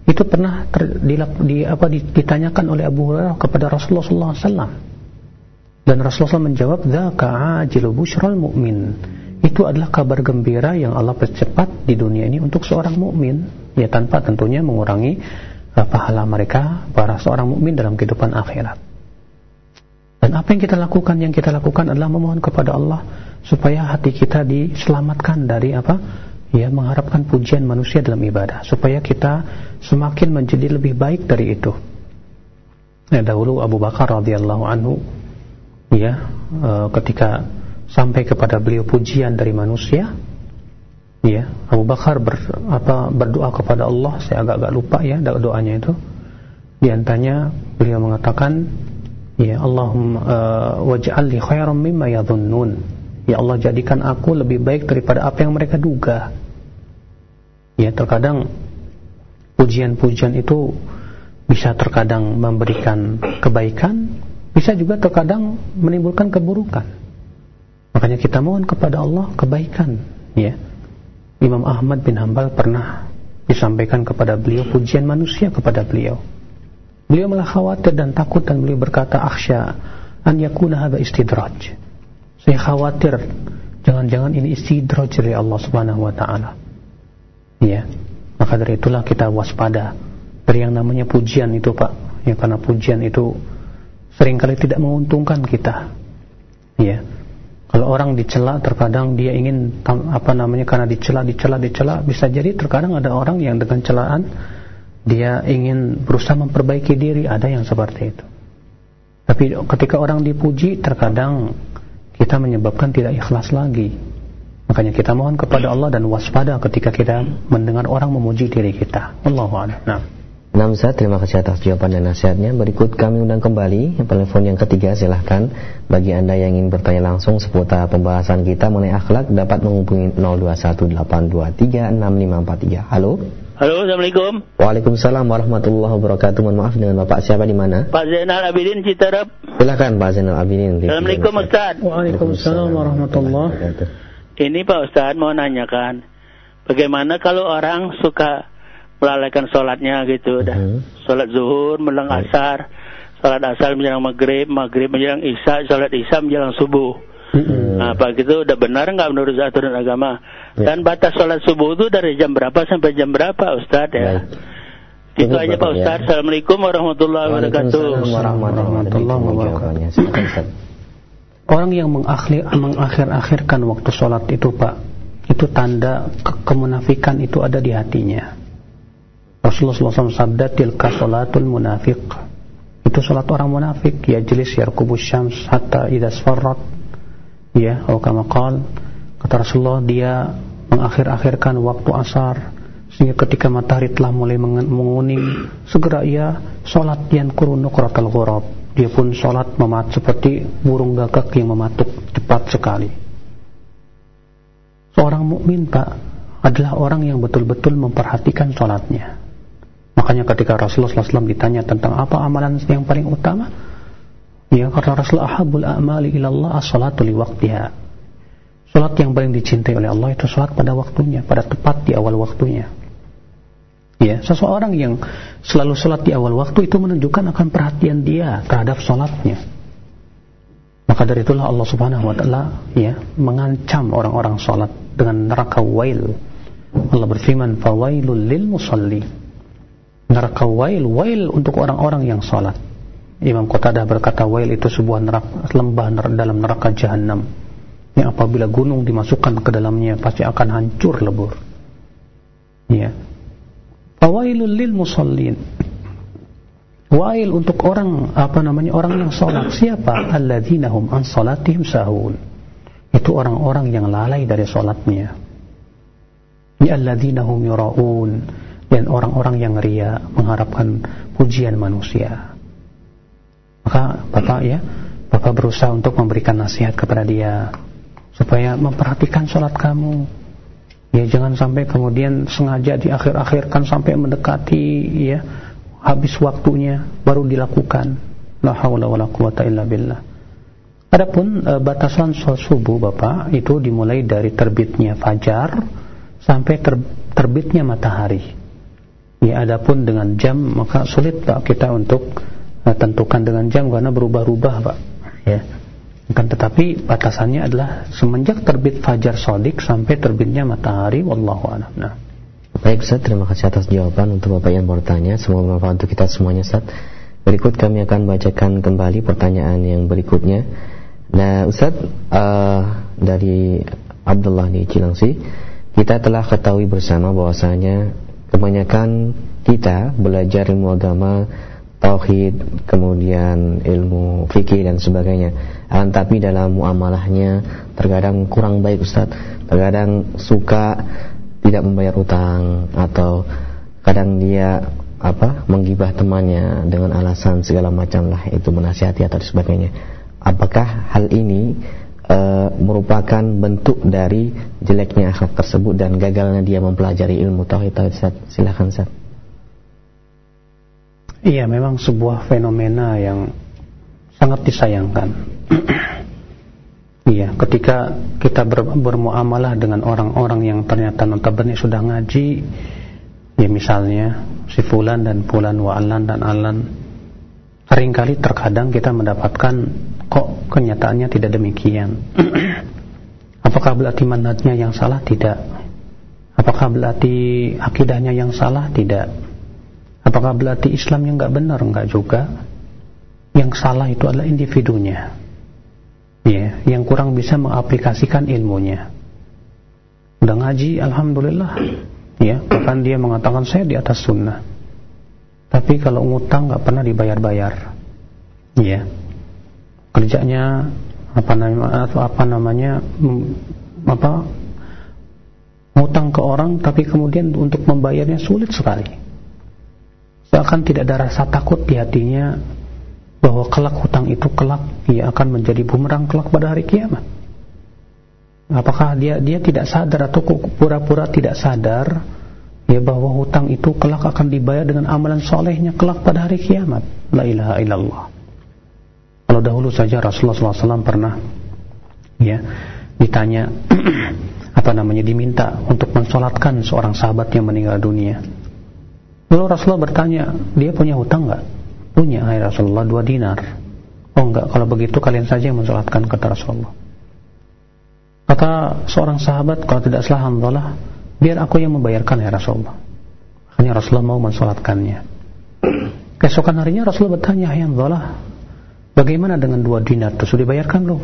[SPEAKER 1] itu pernah ter, di, di, apa, ditanyakan oleh Abu Hurairah kepada Rasulullah SAW. Dan Rasulullah menjawab, "Dzaka ajilu mu'min." Itu adalah kabar gembira yang Allah percepat di dunia ini untuk seorang mukmin, ya tanpa tentunya mengurangi uh, pahala mereka para seorang mukmin dalam kehidupan akhirat. Dan apa yang kita lakukan? Yang kita lakukan adalah memohon kepada Allah supaya hati kita diselamatkan dari apa? Ya, mengharapkan pujian manusia dalam ibadah supaya kita semakin menjadi lebih baik dari itu. Ya, dahulu Abu Bakar radhiyallahu anhu ya, uh, ketika sampai kepada beliau pujian dari manusia, ya Abu Bakar ber, apa, berdoa kepada Allah. Saya agak-agak lupa ya doanya itu. Di antaranya beliau mengatakan ya Allahumma uh, waj'al li khairan mimma yadhunnun. Ya Allah jadikan aku lebih baik daripada apa yang mereka duga. Ya terkadang pujian-pujian itu bisa terkadang memberikan kebaikan bisa juga terkadang menimbulkan keburukan makanya kita mohon kepada Allah kebaikan ya Imam Ahmad bin Hambal pernah disampaikan kepada beliau pujian manusia kepada beliau. Beliau malah khawatir dan takut dan beliau berkata, "Akhsha an yakuna hadha istidraj." Saya khawatir jangan-jangan ini istidraj dari Allah Subhanahu wa taala. Ya. Maka dari itulah kita waspada dari yang namanya pujian itu, Pak. Ya karena pujian itu sering kali tidak menguntungkan kita. Ya kalau orang dicela terkadang dia ingin apa namanya karena dicela dicela dicela bisa jadi terkadang ada orang yang dengan celaan dia ingin berusaha memperbaiki diri ada yang seperti itu. Tapi ketika orang dipuji terkadang kita menyebabkan tidak ikhlas lagi. Makanya kita mohon kepada Allah dan waspada ketika kita mendengar orang memuji diri kita. Allahu a'lam. Nah.
[SPEAKER 2] Namza, terima kasih atas jawaban dan nasihatnya. Berikut kami undang kembali yang telepon yang ketiga silahkan bagi anda yang ingin bertanya langsung seputar pembahasan kita mengenai akhlak dapat menghubungi 0218236543. Halo.
[SPEAKER 4] Halo, assalamualaikum.
[SPEAKER 2] Waalaikumsalam warahmatullahi wabarakatuh. Mohon maaf dengan bapak siapa di mana?
[SPEAKER 4] Pak Zainal Abidin Citarap.
[SPEAKER 2] Silakan Pak Zainal Abidin.
[SPEAKER 4] Assalamualaikum Ustaz.
[SPEAKER 1] Waalaikumsalam warahmatullahi wabarakatuh.
[SPEAKER 4] Ini Pak Ustaz mau nanyakan, bagaimana kalau orang suka melalaikan sholatnya gitu dah. Hmm. Sholat zuhur menjelang Baik. asar, sholat asar menjelang maghrib, maghrib menjelang isya, sholat isya menjelang subuh. Hmm. Nah, apa gitu udah benar nggak menurut aturan agama? Ya. Dan batas sholat subuh itu dari jam berapa sampai jam berapa, Ustaz ya? Itu aja Pak Ustaz. Ya. Assalamualaikum warahmatullahi wabarakatuh.
[SPEAKER 2] Warahmatullahi wabarakatuh.
[SPEAKER 1] Orang yang mengakhir-akhirkan waktu sholat itu Pak, itu tanda ke kemunafikan itu ada di hatinya. Rasulullah SAW sabda tilka salatul munafiq. Itu salat orang munafik. Ya jelis yarkubus syams hatta idha sfarrat. Ya atau kama qal kata Rasulullah dia mengakhir-akhirkan waktu asar sehingga ketika matahari telah mulai menguning segera ia salat yang kurun nukratal ghurab dia pun salat memat seperti burung gagak yang mematuk cepat sekali. Seorang mukmin Pak adalah orang yang betul-betul memperhatikan salatnya Makanya ketika Rasulullah SAW ditanya tentang apa amalan yang paling utama, ya kata Rasulullah ahabul a'mali ilallah as-salatu li waqtiha. Salat yang paling dicintai oleh Allah itu salat pada waktunya, pada tepat di awal waktunya. Ya, seseorang yang selalu salat di awal waktu itu menunjukkan akan perhatian dia terhadap salatnya. Maka dari itulah Allah Subhanahu wa taala ya mengancam orang-orang salat dengan neraka wail. Allah berfirman, "Fawailul lil musallin." Neraka wail wail untuk orang-orang yang salat Imam Qatadah berkata wail itu sebuah neraka, lembah dalam neraka jahanam yang apabila gunung dimasukkan ke dalamnya pasti akan hancur lebur. Ya. Fawailul lil musallin. Wail untuk orang apa namanya orang yang sholat. Siapa? Alladzina hum an salatihim sahun. Itu orang-orang yang lalai dari sholatnya. Ya alladzina hum yuraun dan orang-orang yang ria mengharapkan pujian manusia. Maka Bapak ya, Bapak berusaha untuk memberikan nasihat kepada dia supaya memperhatikan sholat kamu. Ya jangan sampai kemudian sengaja di akhir-akhirkan sampai mendekati ya habis waktunya baru dilakukan. La haula wala quwata illa billah. Adapun e, batasan sholat subuh Bapak itu dimulai dari terbitnya fajar sampai ter, terbitnya matahari. Ya adapun dengan jam maka sulit Pak kita untuk e, tentukan dengan jam karena berubah-ubah Pak. Ya. Kan tetapi batasannya adalah semenjak terbit fajar sodik sampai terbitnya matahari wallahu a'lam. Nah.
[SPEAKER 2] Baik Ustaz, terima kasih atas jawaban untuk Bapak yang bertanya. Semoga bermanfaat untuk kita semuanya Ustaz. Berikut kami akan bacakan kembali pertanyaan yang berikutnya. Nah Ustaz, uh, dari Abdullah di Cilangsi, kita telah ketahui bersama bahwasanya kebanyakan kita belajar ilmu agama tauhid, kemudian ilmu fikih dan sebagainya. Akan tapi dalam muamalahnya terkadang kurang baik Ustaz. Terkadang suka tidak membayar utang atau kadang dia apa menggibah temannya dengan alasan segala macam lah itu menasihati atau sebagainya. Apakah hal ini e, merupakan bentuk dari jeleknya akhlak tersebut dan gagalnya dia mempelajari ilmu tauhid tauhid Silakan Ustaz.
[SPEAKER 1] Iya, memang sebuah fenomena yang sangat disayangkan. iya, ketika kita ber, bermuamalah dengan orang-orang yang ternyata notabene sudah ngaji, ya misalnya si fulan dan fulan wa alan dan alan, sering kali terkadang kita mendapatkan kok kenyataannya tidak demikian. Apakah berarti manhajnya yang salah? Tidak. Apakah berarti akidahnya yang salah? Tidak Apakah berarti Islam yang nggak benar? Enggak juga. Yang salah itu adalah individunya. Ya, yang kurang bisa mengaplikasikan ilmunya. Udah ngaji, alhamdulillah. Ya, bahkan dia mengatakan saya di atas sunnah. Tapi kalau ngutang nggak pernah dibayar-bayar. Ya. Kerjanya apa namanya atau apa namanya apa ngutang ke orang tapi kemudian untuk membayarnya sulit sekali Bahkan tidak ada rasa takut di hatinya bahwa kelak hutang itu kelak ia akan menjadi bumerang kelak pada hari kiamat. Apakah dia dia tidak sadar atau pura-pura tidak sadar ya bahwa hutang itu kelak akan dibayar dengan amalan solehnya kelak pada hari kiamat. La ilaha illallah. Kalau dahulu saja Rasulullah SAW pernah ya ditanya apa namanya diminta untuk mensolatkan seorang sahabat yang meninggal dunia Lalu Rasulullah bertanya, dia punya hutang enggak? Punya, hai Rasulullah, dua dinar. Oh enggak, kalau begitu kalian saja yang mensolatkan kata Rasulullah. Kata seorang sahabat, kalau tidak salah alhamdulillah, biar aku yang membayarkan ya Rasulullah. Hanya Rasulullah mau mensolatkannya. Keesokan harinya Rasulullah bertanya, ya alhamdulillah, bagaimana dengan dua dinar itu sudah dibayarkan belum?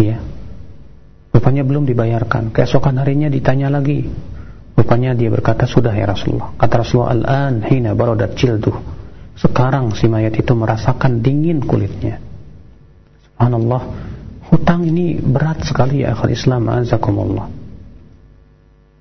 [SPEAKER 1] Iya. Rupanya belum dibayarkan. Keesokan harinya ditanya lagi, Rupanya dia berkata, sudah ya Rasulullah. Kata Rasulullah, al-an hina barodat jilduh. Sekarang si mayat itu merasakan dingin kulitnya. Subhanallah, hutang ini berat sekali ya akhal Islam, azakumullah.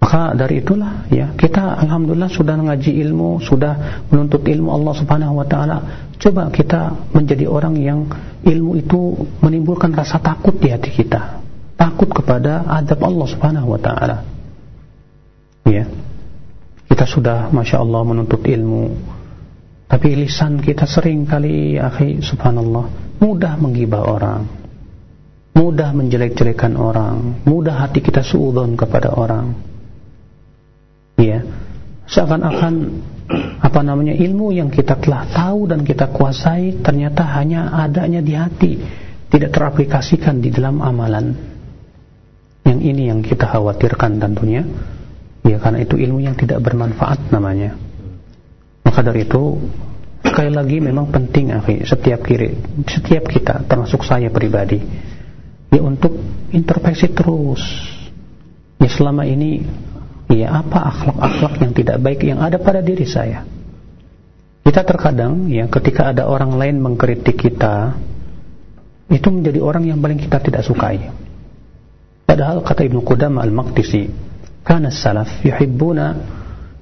[SPEAKER 1] Maka dari itulah ya kita alhamdulillah sudah mengaji ilmu, sudah menuntut ilmu Allah Subhanahu wa taala. Coba kita menjadi orang yang ilmu itu menimbulkan rasa takut di hati kita. Takut kepada adab Allah Subhanahu wa taala. Ya kita sudah masya Allah menuntut ilmu. Tapi lisan kita sering kali akhi subhanallah mudah menggibah orang. Mudah menjelek-jelekan orang. Mudah hati kita suudon kepada orang ya seakan-akan apa namanya ilmu yang kita telah tahu dan kita kuasai ternyata hanya adanya di hati tidak teraplikasikan di dalam amalan yang ini yang kita khawatirkan tentunya Ya karena itu ilmu yang tidak bermanfaat namanya. Maka dari itu sekali lagi memang penting akhi setiap kiri setiap kita termasuk saya pribadi ya untuk introspeksi terus. Ya selama ini ya apa akhlak-akhlak yang tidak baik yang ada pada diri saya. kita terkadang ya ketika ada orang lain mengkritik kita itu menjadi orang yang paling kita tidak sukai. Padahal kata Ibnu Qudamah Al-Maqdisi, kana salaf yuhibbuna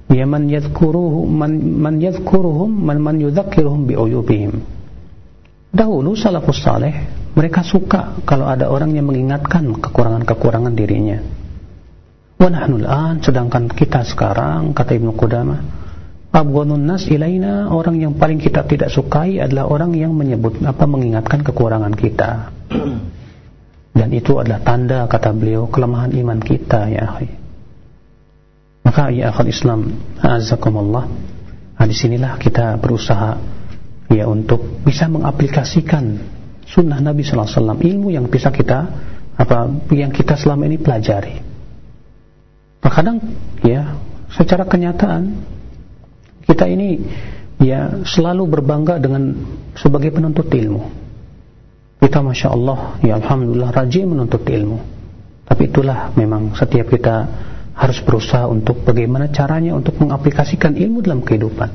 [SPEAKER 1] ya man yadhkuruhum man, man yadhkuruhum man man yudzakiruhum bi uyubihim. Dahulu salafus saleh mereka suka kalau ada orang yang mengingatkan kekurangan-kekurangan dirinya. Wa al sedangkan kita sekarang kata Ibnu Qudamah Abghanun nas ilaina orang yang paling kita tidak sukai adalah orang yang menyebut apa mengingatkan kekurangan kita. Dan itu adalah tanda kata beliau kelemahan iman kita ya akhi. Maka ya akhul Islam, azakumullah. Nah, di sinilah kita berusaha ya untuk bisa mengaplikasikan sunnah Nabi sallallahu alaihi wasallam, ilmu yang bisa kita apa yang kita selama ini pelajari. Terkadang ya secara kenyataan kita ini ya selalu berbangga dengan sebagai penuntut ilmu. Kita masya Allah, ya Alhamdulillah rajin menuntut ilmu. Tapi itulah memang setiap kita harus berusaha untuk bagaimana caranya untuk mengaplikasikan ilmu dalam kehidupan.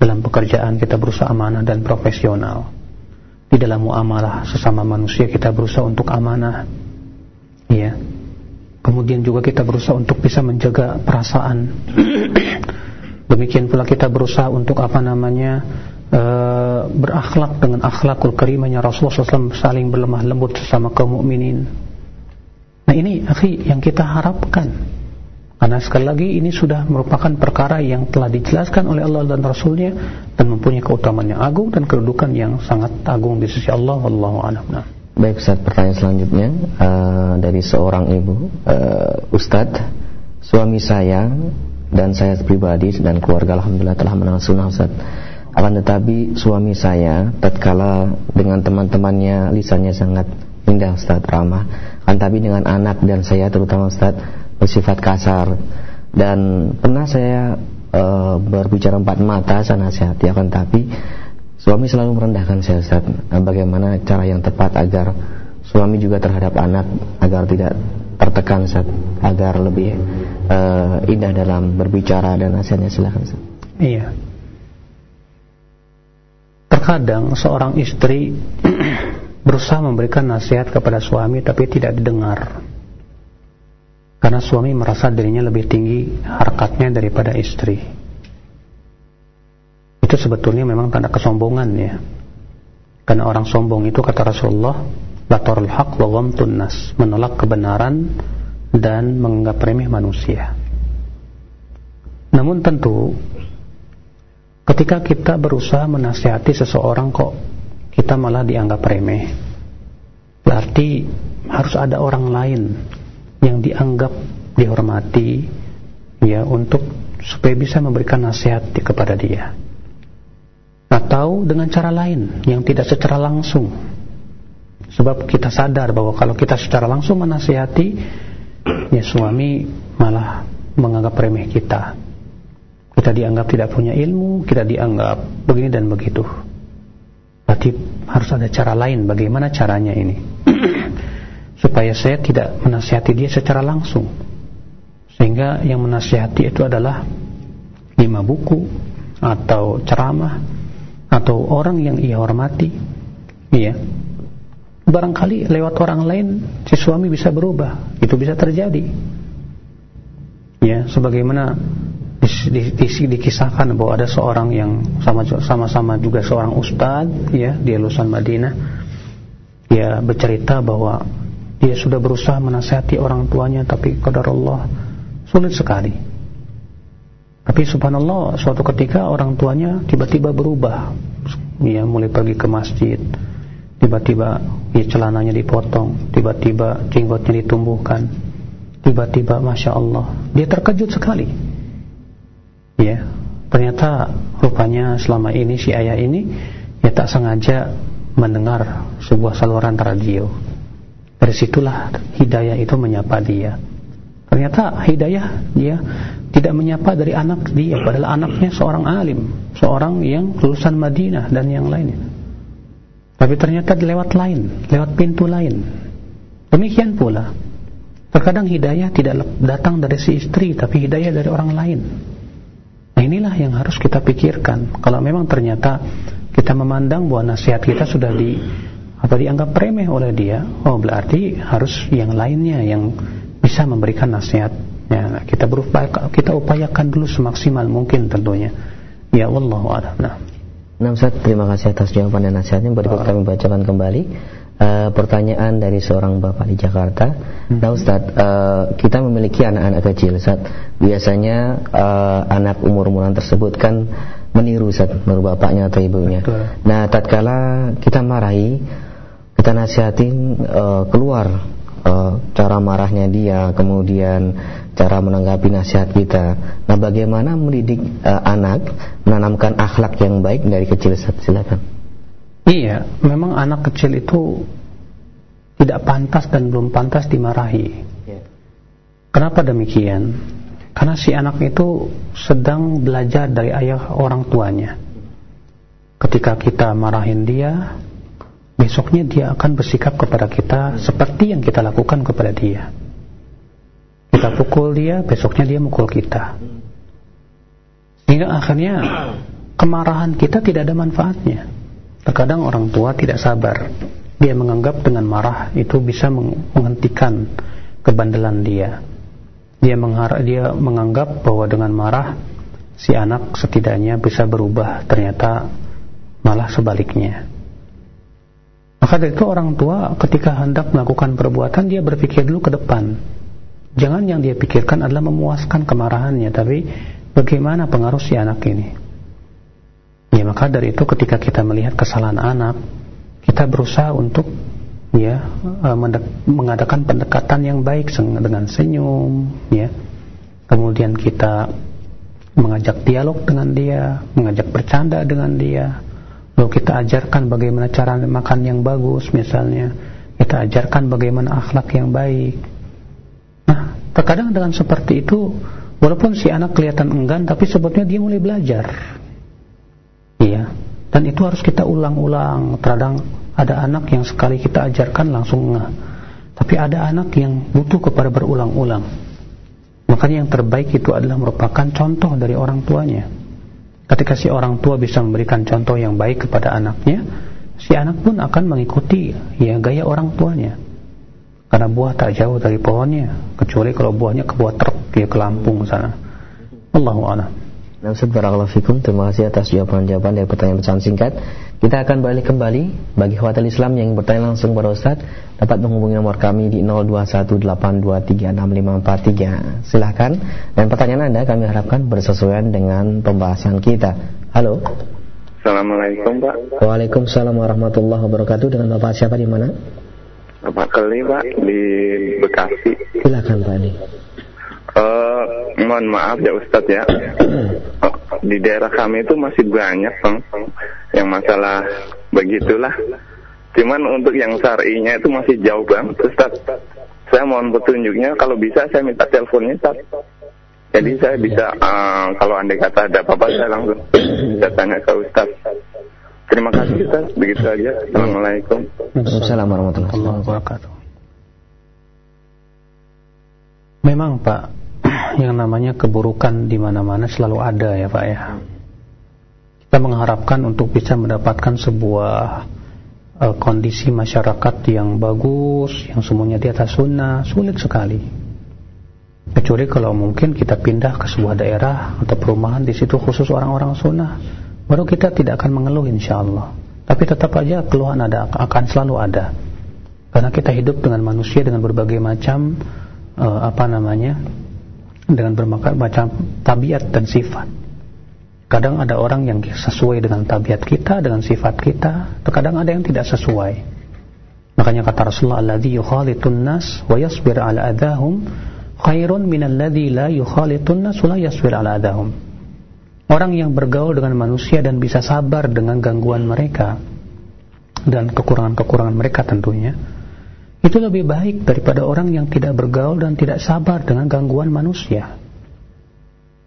[SPEAKER 1] Dalam pekerjaan kita berusaha amanah dan profesional. Di dalam muamalah sesama manusia kita berusaha untuk amanah. Ya. Kemudian juga kita berusaha untuk bisa menjaga perasaan Demikian pula kita berusaha untuk apa namanya e, berakhlak dengan akhlakul karimahnya Rasulullah SAW saling berlemah lembut sesama kaum mukminin. Nah ini akhi yang kita harapkan. Karena sekali lagi ini sudah merupakan perkara yang telah dijelaskan oleh Allah dan Rasulnya dan mempunyai keutamaan yang agung dan kedudukan yang sangat agung di sisi Allah. Wallahu a'lam.
[SPEAKER 2] Baik Ustaz, pertanyaan selanjutnya uh, dari seorang ibu, uh, Ustadz, suami saya dan saya pribadi dan keluarga alhamdulillah telah mengenal sunnah Ustaz. Akan tetapi suami saya tatkala dengan teman-temannya lisannya sangat indah Ustaz ramah. Akan tapi dengan anak dan saya terutama Ustaz bersifat kasar dan pernah saya e, berbicara empat mata saya nasihati akan tapi suami selalu merendahkan saya Ustaz. Nah, bagaimana cara yang tepat agar suami juga terhadap anak agar tidak tertekan Ustaz agar lebih uh, indah dalam berbicara dan hasilnya silakan Ustaz.
[SPEAKER 1] Iya. Terkadang seorang istri berusaha memberikan nasihat kepada suami tapi tidak didengar. Karena suami merasa dirinya lebih tinggi harkatnya daripada istri. Itu sebetulnya memang tanda kesombongan ya. Karena orang sombong itu kata Rasulullah batarul haq wa ghamtun nas. Menolak kebenaran dan menganggap remeh manusia. Namun tentu ketika kita berusaha menasihati seseorang kok kita malah dianggap remeh berarti harus ada orang lain yang dianggap dihormati ya untuk supaya bisa memberikan nasihat kepada dia atau dengan cara lain yang tidak secara langsung Sebab kita sadar bahwa kalau kita secara langsung menasihati, ya suami malah menganggap remeh kita. Kita dianggap tidak punya ilmu, kita dianggap begini dan begitu. Berarti harus ada cara lain. Bagaimana caranya ini? Supaya saya tidak menasihati dia secara langsung. Sehingga yang menasihati itu adalah lima buku atau ceramah atau orang yang ia hormati. Iya. Barangkali lewat orang lain si suami bisa berubah. Itu bisa terjadi. Ya sebagaimana di, dikisahkan bahwa ada seorang yang sama-sama juga seorang ustadz ya di lulusan Madinah. Ya bercerita bahwa dia sudah berusaha menasihati orang tuanya tapi kadar Allah sulit sekali tapi subhanallah suatu ketika orang tuanya tiba-tiba berubah ya mulai pergi ke masjid tiba-tiba ya celananya dipotong, tiba-tiba jenggotnya ditumbuhkan, tiba-tiba masya Allah dia terkejut sekali. Ya, ternyata rupanya selama ini si ayah ini ya tak sengaja mendengar sebuah saluran radio. Dari situlah hidayah itu menyapa dia. Ternyata hidayah dia tidak menyapa dari anak dia, padahal anaknya seorang alim, seorang yang lulusan Madinah dan yang lainnya. Tapi ternyata lewat lain, lewat pintu lain. Demikian pula, terkadang hidayah tidak datang dari si istri, tapi hidayah dari orang lain. Nah inilah yang harus kita pikirkan. Kalau memang ternyata kita memandang bahwa nasihat kita sudah di apa dianggap remeh oleh dia, oh berarti harus yang lainnya yang bisa memberikan nasihat. Ya, kita berupaya kita upayakan dulu semaksimal mungkin tentunya. Ya Allah a'lam. Nah.
[SPEAKER 2] Nah Ustaz, terima kasih atas jawaban dan nasihatnya. Berikut kami bacakan kembali uh, pertanyaan dari seorang bapak di Jakarta. Hmm. Nah Ustaz, uh, kita memiliki anak-anak kecil Ustaz. Biasanya uh, anak umur-umuran tersebut kan meniru Ustaz, meniru bapaknya atau ibunya. Betul. Nah tatkala kita marahi, kita nasihatin uh, keluar uh, cara marahnya dia, kemudian cara menanggapi nasihat kita. Nah, bagaimana mendidik uh, anak menanamkan akhlak yang baik dari kecil? Silakan.
[SPEAKER 1] Iya, memang anak kecil itu tidak pantas dan belum pantas dimarahi. Yeah. Kenapa demikian? Karena si anak itu sedang belajar dari ayah orang tuanya. Ketika kita marahin dia, besoknya dia akan bersikap kepada kita seperti yang kita lakukan kepada dia. Kita pukul dia, besoknya dia mukul kita. Hingga akhirnya kemarahan kita tidak ada manfaatnya. Terkadang orang tua tidak sabar. Dia menganggap dengan marah itu bisa menghentikan kebandelan dia. Dia mengharap dia menganggap bahwa dengan marah si anak setidaknya bisa berubah. Ternyata malah sebaliknya. Maka dari itu orang tua ketika hendak melakukan perbuatan dia berpikir dulu ke depan Jangan yang dia pikirkan adalah memuaskan kemarahannya, tapi bagaimana pengaruh si anak ini. Ya, maka dari itu ketika kita melihat kesalahan anak, kita berusaha untuk ya eh, mengadakan pendekatan yang baik dengan senyum, ya. Kemudian kita mengajak dialog dengan dia, mengajak bercanda dengan dia. Lalu kita ajarkan bagaimana cara makan yang bagus misalnya. Kita ajarkan bagaimana akhlak yang baik Terkadang dengan seperti itu, walaupun si anak kelihatan enggan, tapi sebetulnya dia mulai belajar. Iya. Dan itu harus kita ulang-ulang. Terkadang ada anak yang sekali kita ajarkan langsung ngeh. Tapi ada anak yang butuh kepada berulang-ulang. Makanya yang terbaik itu adalah merupakan contoh dari orang tuanya. Ketika si orang tua bisa memberikan contoh yang baik kepada anaknya, si anak pun akan mengikuti ya gaya orang tuanya. Karena buah tak jauh dari pohonnya, kecuali kalau buahnya ke buah truk ya ke Lampung sana. Allahu a'lam.
[SPEAKER 2] Nah, Ustaz Barakallahu Fikum. Terima kasih atas jawaban-jawaban dari pertanyaan pesan singkat. Kita akan balik kembali Bagi khawatir Islam yang bertanya langsung kepada Ustaz. Dapat menghubungi nomor kami di 0218236543 Silahkan. Dan pertanyaan Anda kami harapkan bersesuaian dengan pembahasan kita. Halo.
[SPEAKER 5] Assalamualaikum Pak.
[SPEAKER 2] Waalaikumsalam warahmatullahi wabarakatuh. Dengan Bapak siapa di mana?
[SPEAKER 5] Pak Keli Pak di Bekasi.
[SPEAKER 2] Silakan Pak Ali.
[SPEAKER 5] Mohon maaf ya Ustadz ya. Di daerah kami itu masih banyak bang yang masalah begitulah. Cuman untuk yang syar'inya itu masih jauh bang Ustadz. Saya mohon petunjuknya kalau bisa saya minta teleponnya Ustadz. Jadi saya bisa uh, kalau andai kata ada apa-apa saya langsung bisa tanya ke Ustadz. Terima kasih Ustaz. Begitu saja. Assalamualaikum.
[SPEAKER 2] Assalamualaikum warahmatullahi wabarakatuh.
[SPEAKER 1] Memang Pak, yang namanya keburukan di mana-mana selalu ada ya Pak ya. Kita mengharapkan untuk bisa mendapatkan sebuah uh, kondisi masyarakat yang bagus, yang semuanya di atas sunnah, sulit sekali. Kecuali kalau mungkin kita pindah ke sebuah daerah atau perumahan di situ khusus orang-orang sunnah baru kita tidak akan mengeluh insya Allah. Tapi tetap aja keluhan ada akan selalu ada. Karena kita hidup dengan manusia dengan berbagai macam uh, apa namanya? Dengan berbagai macam tabiat dan sifat. Kadang ada orang yang sesuai dengan tabiat kita, dengan sifat kita, terkadang ada yang tidak sesuai. Makanya kata Rasulullah, "Alladzi yukhalitun nas wa yasbir ala adahum khairun min alladzi la yukhalitun nas wa la yasbir ala adahum." Orang yang bergaul dengan manusia dan bisa sabar dengan gangguan mereka dan kekurangan-kekurangan mereka tentunya itu lebih baik daripada orang yang tidak bergaul dan tidak sabar dengan gangguan manusia.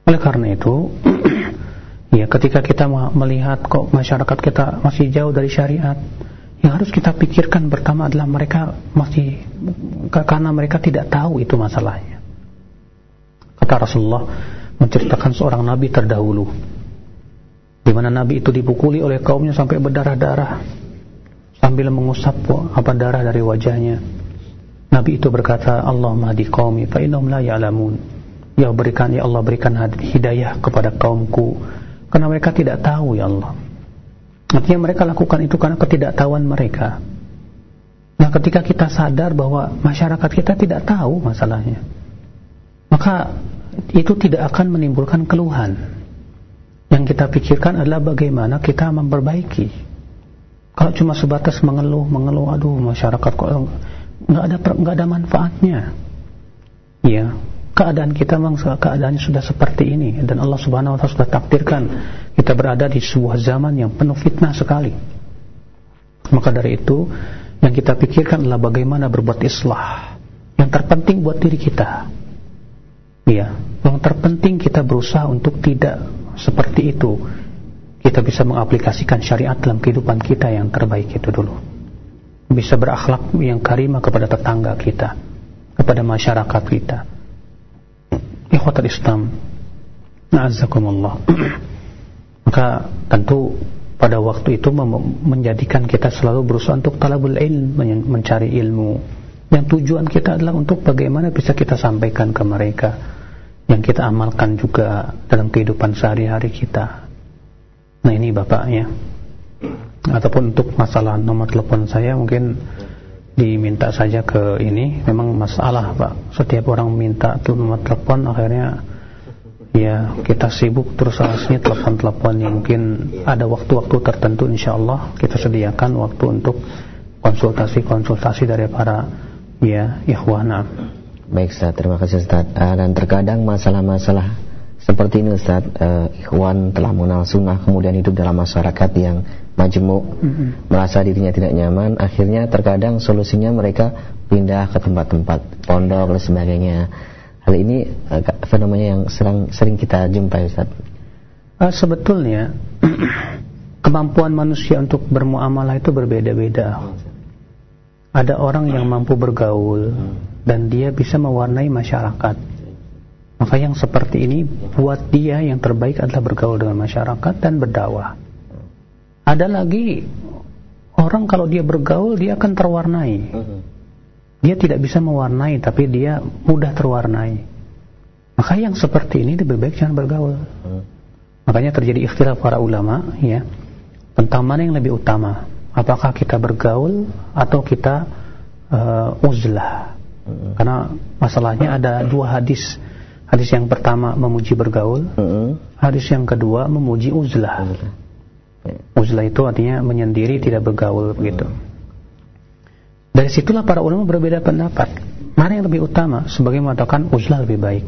[SPEAKER 1] Oleh karena itu, ya ketika kita melihat kok masyarakat kita masih jauh dari syariat, yang harus kita pikirkan pertama adalah mereka masih karena mereka tidak tahu itu masalahnya. Kata Rasulullah, menceritakan seorang nabi terdahulu di mana nabi itu dipukuli oleh kaumnya sampai berdarah-darah sambil mengusap apa darah dari wajahnya. Nabi itu berkata Allah mahdi qaumi fa innahum la ya'lamun. Ya berikan ya Allah berikan hidayah kepada kaumku. Karena mereka tidak tahu ya Allah. Artinya mereka lakukan itu karena ketidaktahuan mereka. Nah ketika kita sadar bahwa masyarakat kita tidak tahu masalahnya maka itu tidak akan menimbulkan keluhan. Yang kita pikirkan adalah bagaimana kita memperbaiki. Kalau cuma sebatas mengeluh, mengeluh, aduh masyarakat kok nggak ada nggak ada manfaatnya. Ya, keadaan kita memang keadaannya sudah seperti ini dan Allah Subhanahu wa taala sudah takdirkan kita berada di sebuah zaman yang penuh fitnah sekali. Maka dari itu yang kita pikirkan adalah bagaimana berbuat islah. Yang terpenting buat diri kita Ya, yang terpenting kita berusaha untuk tidak seperti itu. Kita bisa mengaplikasikan syariat dalam kehidupan kita yang terbaik itu dulu. Bisa berakhlak yang karimah kepada tetangga kita, kepada masyarakat kita. Ikhwatul Islam, na'azakumullah. Maka tentu pada waktu itu menjadikan kita selalu berusaha untuk talabul ilm, mencari ilmu yang tujuan kita adalah untuk bagaimana bisa kita sampaikan ke mereka yang kita amalkan juga dalam kehidupan sehari-hari kita. Nah ini bapaknya. Ataupun untuk masalah nomor telepon saya mungkin diminta saja ke ini. Memang masalah pak. Setiap orang minta tuh nomor telepon akhirnya ya kita sibuk terus alasnya telepon-telepon yang mungkin ada waktu-waktu tertentu insya Allah kita sediakan waktu untuk konsultasi-konsultasi dari para Ya, ikhwana.
[SPEAKER 2] Baik Ustaz, terima kasih Ustaz. Uh, dan terkadang masalah-masalah seperti ini Ustaz, uh, ikhwan telah mengenal sunnah kemudian hidup dalam masyarakat yang majemuk, mm -hmm. merasa dirinya tidak nyaman, akhirnya terkadang solusinya mereka pindah ke tempat-tempat pondok dan sebagainya. Hal ini uh, fenomena yang sering, sering kita jumpai Ustaz.
[SPEAKER 1] Uh, sebetulnya kemampuan manusia untuk bermuamalah itu berbeda-beda ada orang yang mampu bergaul dan dia bisa mewarnai masyarakat. Maka yang seperti ini buat dia yang terbaik adalah bergaul dengan masyarakat dan berdakwah. Ada lagi orang kalau dia bergaul dia akan terwarnai. Dia tidak bisa mewarnai tapi dia mudah terwarnai. Maka yang seperti ini lebih baik jangan bergaul. Makanya terjadi ikhtilaf para ulama ya tentang mana yang lebih utama apakah kita bergaul atau kita uh, uzlah karena masalahnya ada dua hadis hadis yang pertama memuji bergaul hmm. hadis yang kedua memuji uzlah hmm. uzlah itu artinya menyendiri tidak bergaul begitu dari situlah para ulama berbeda pendapat mana yang lebih utama sebagai mengatakan uzlah lebih baik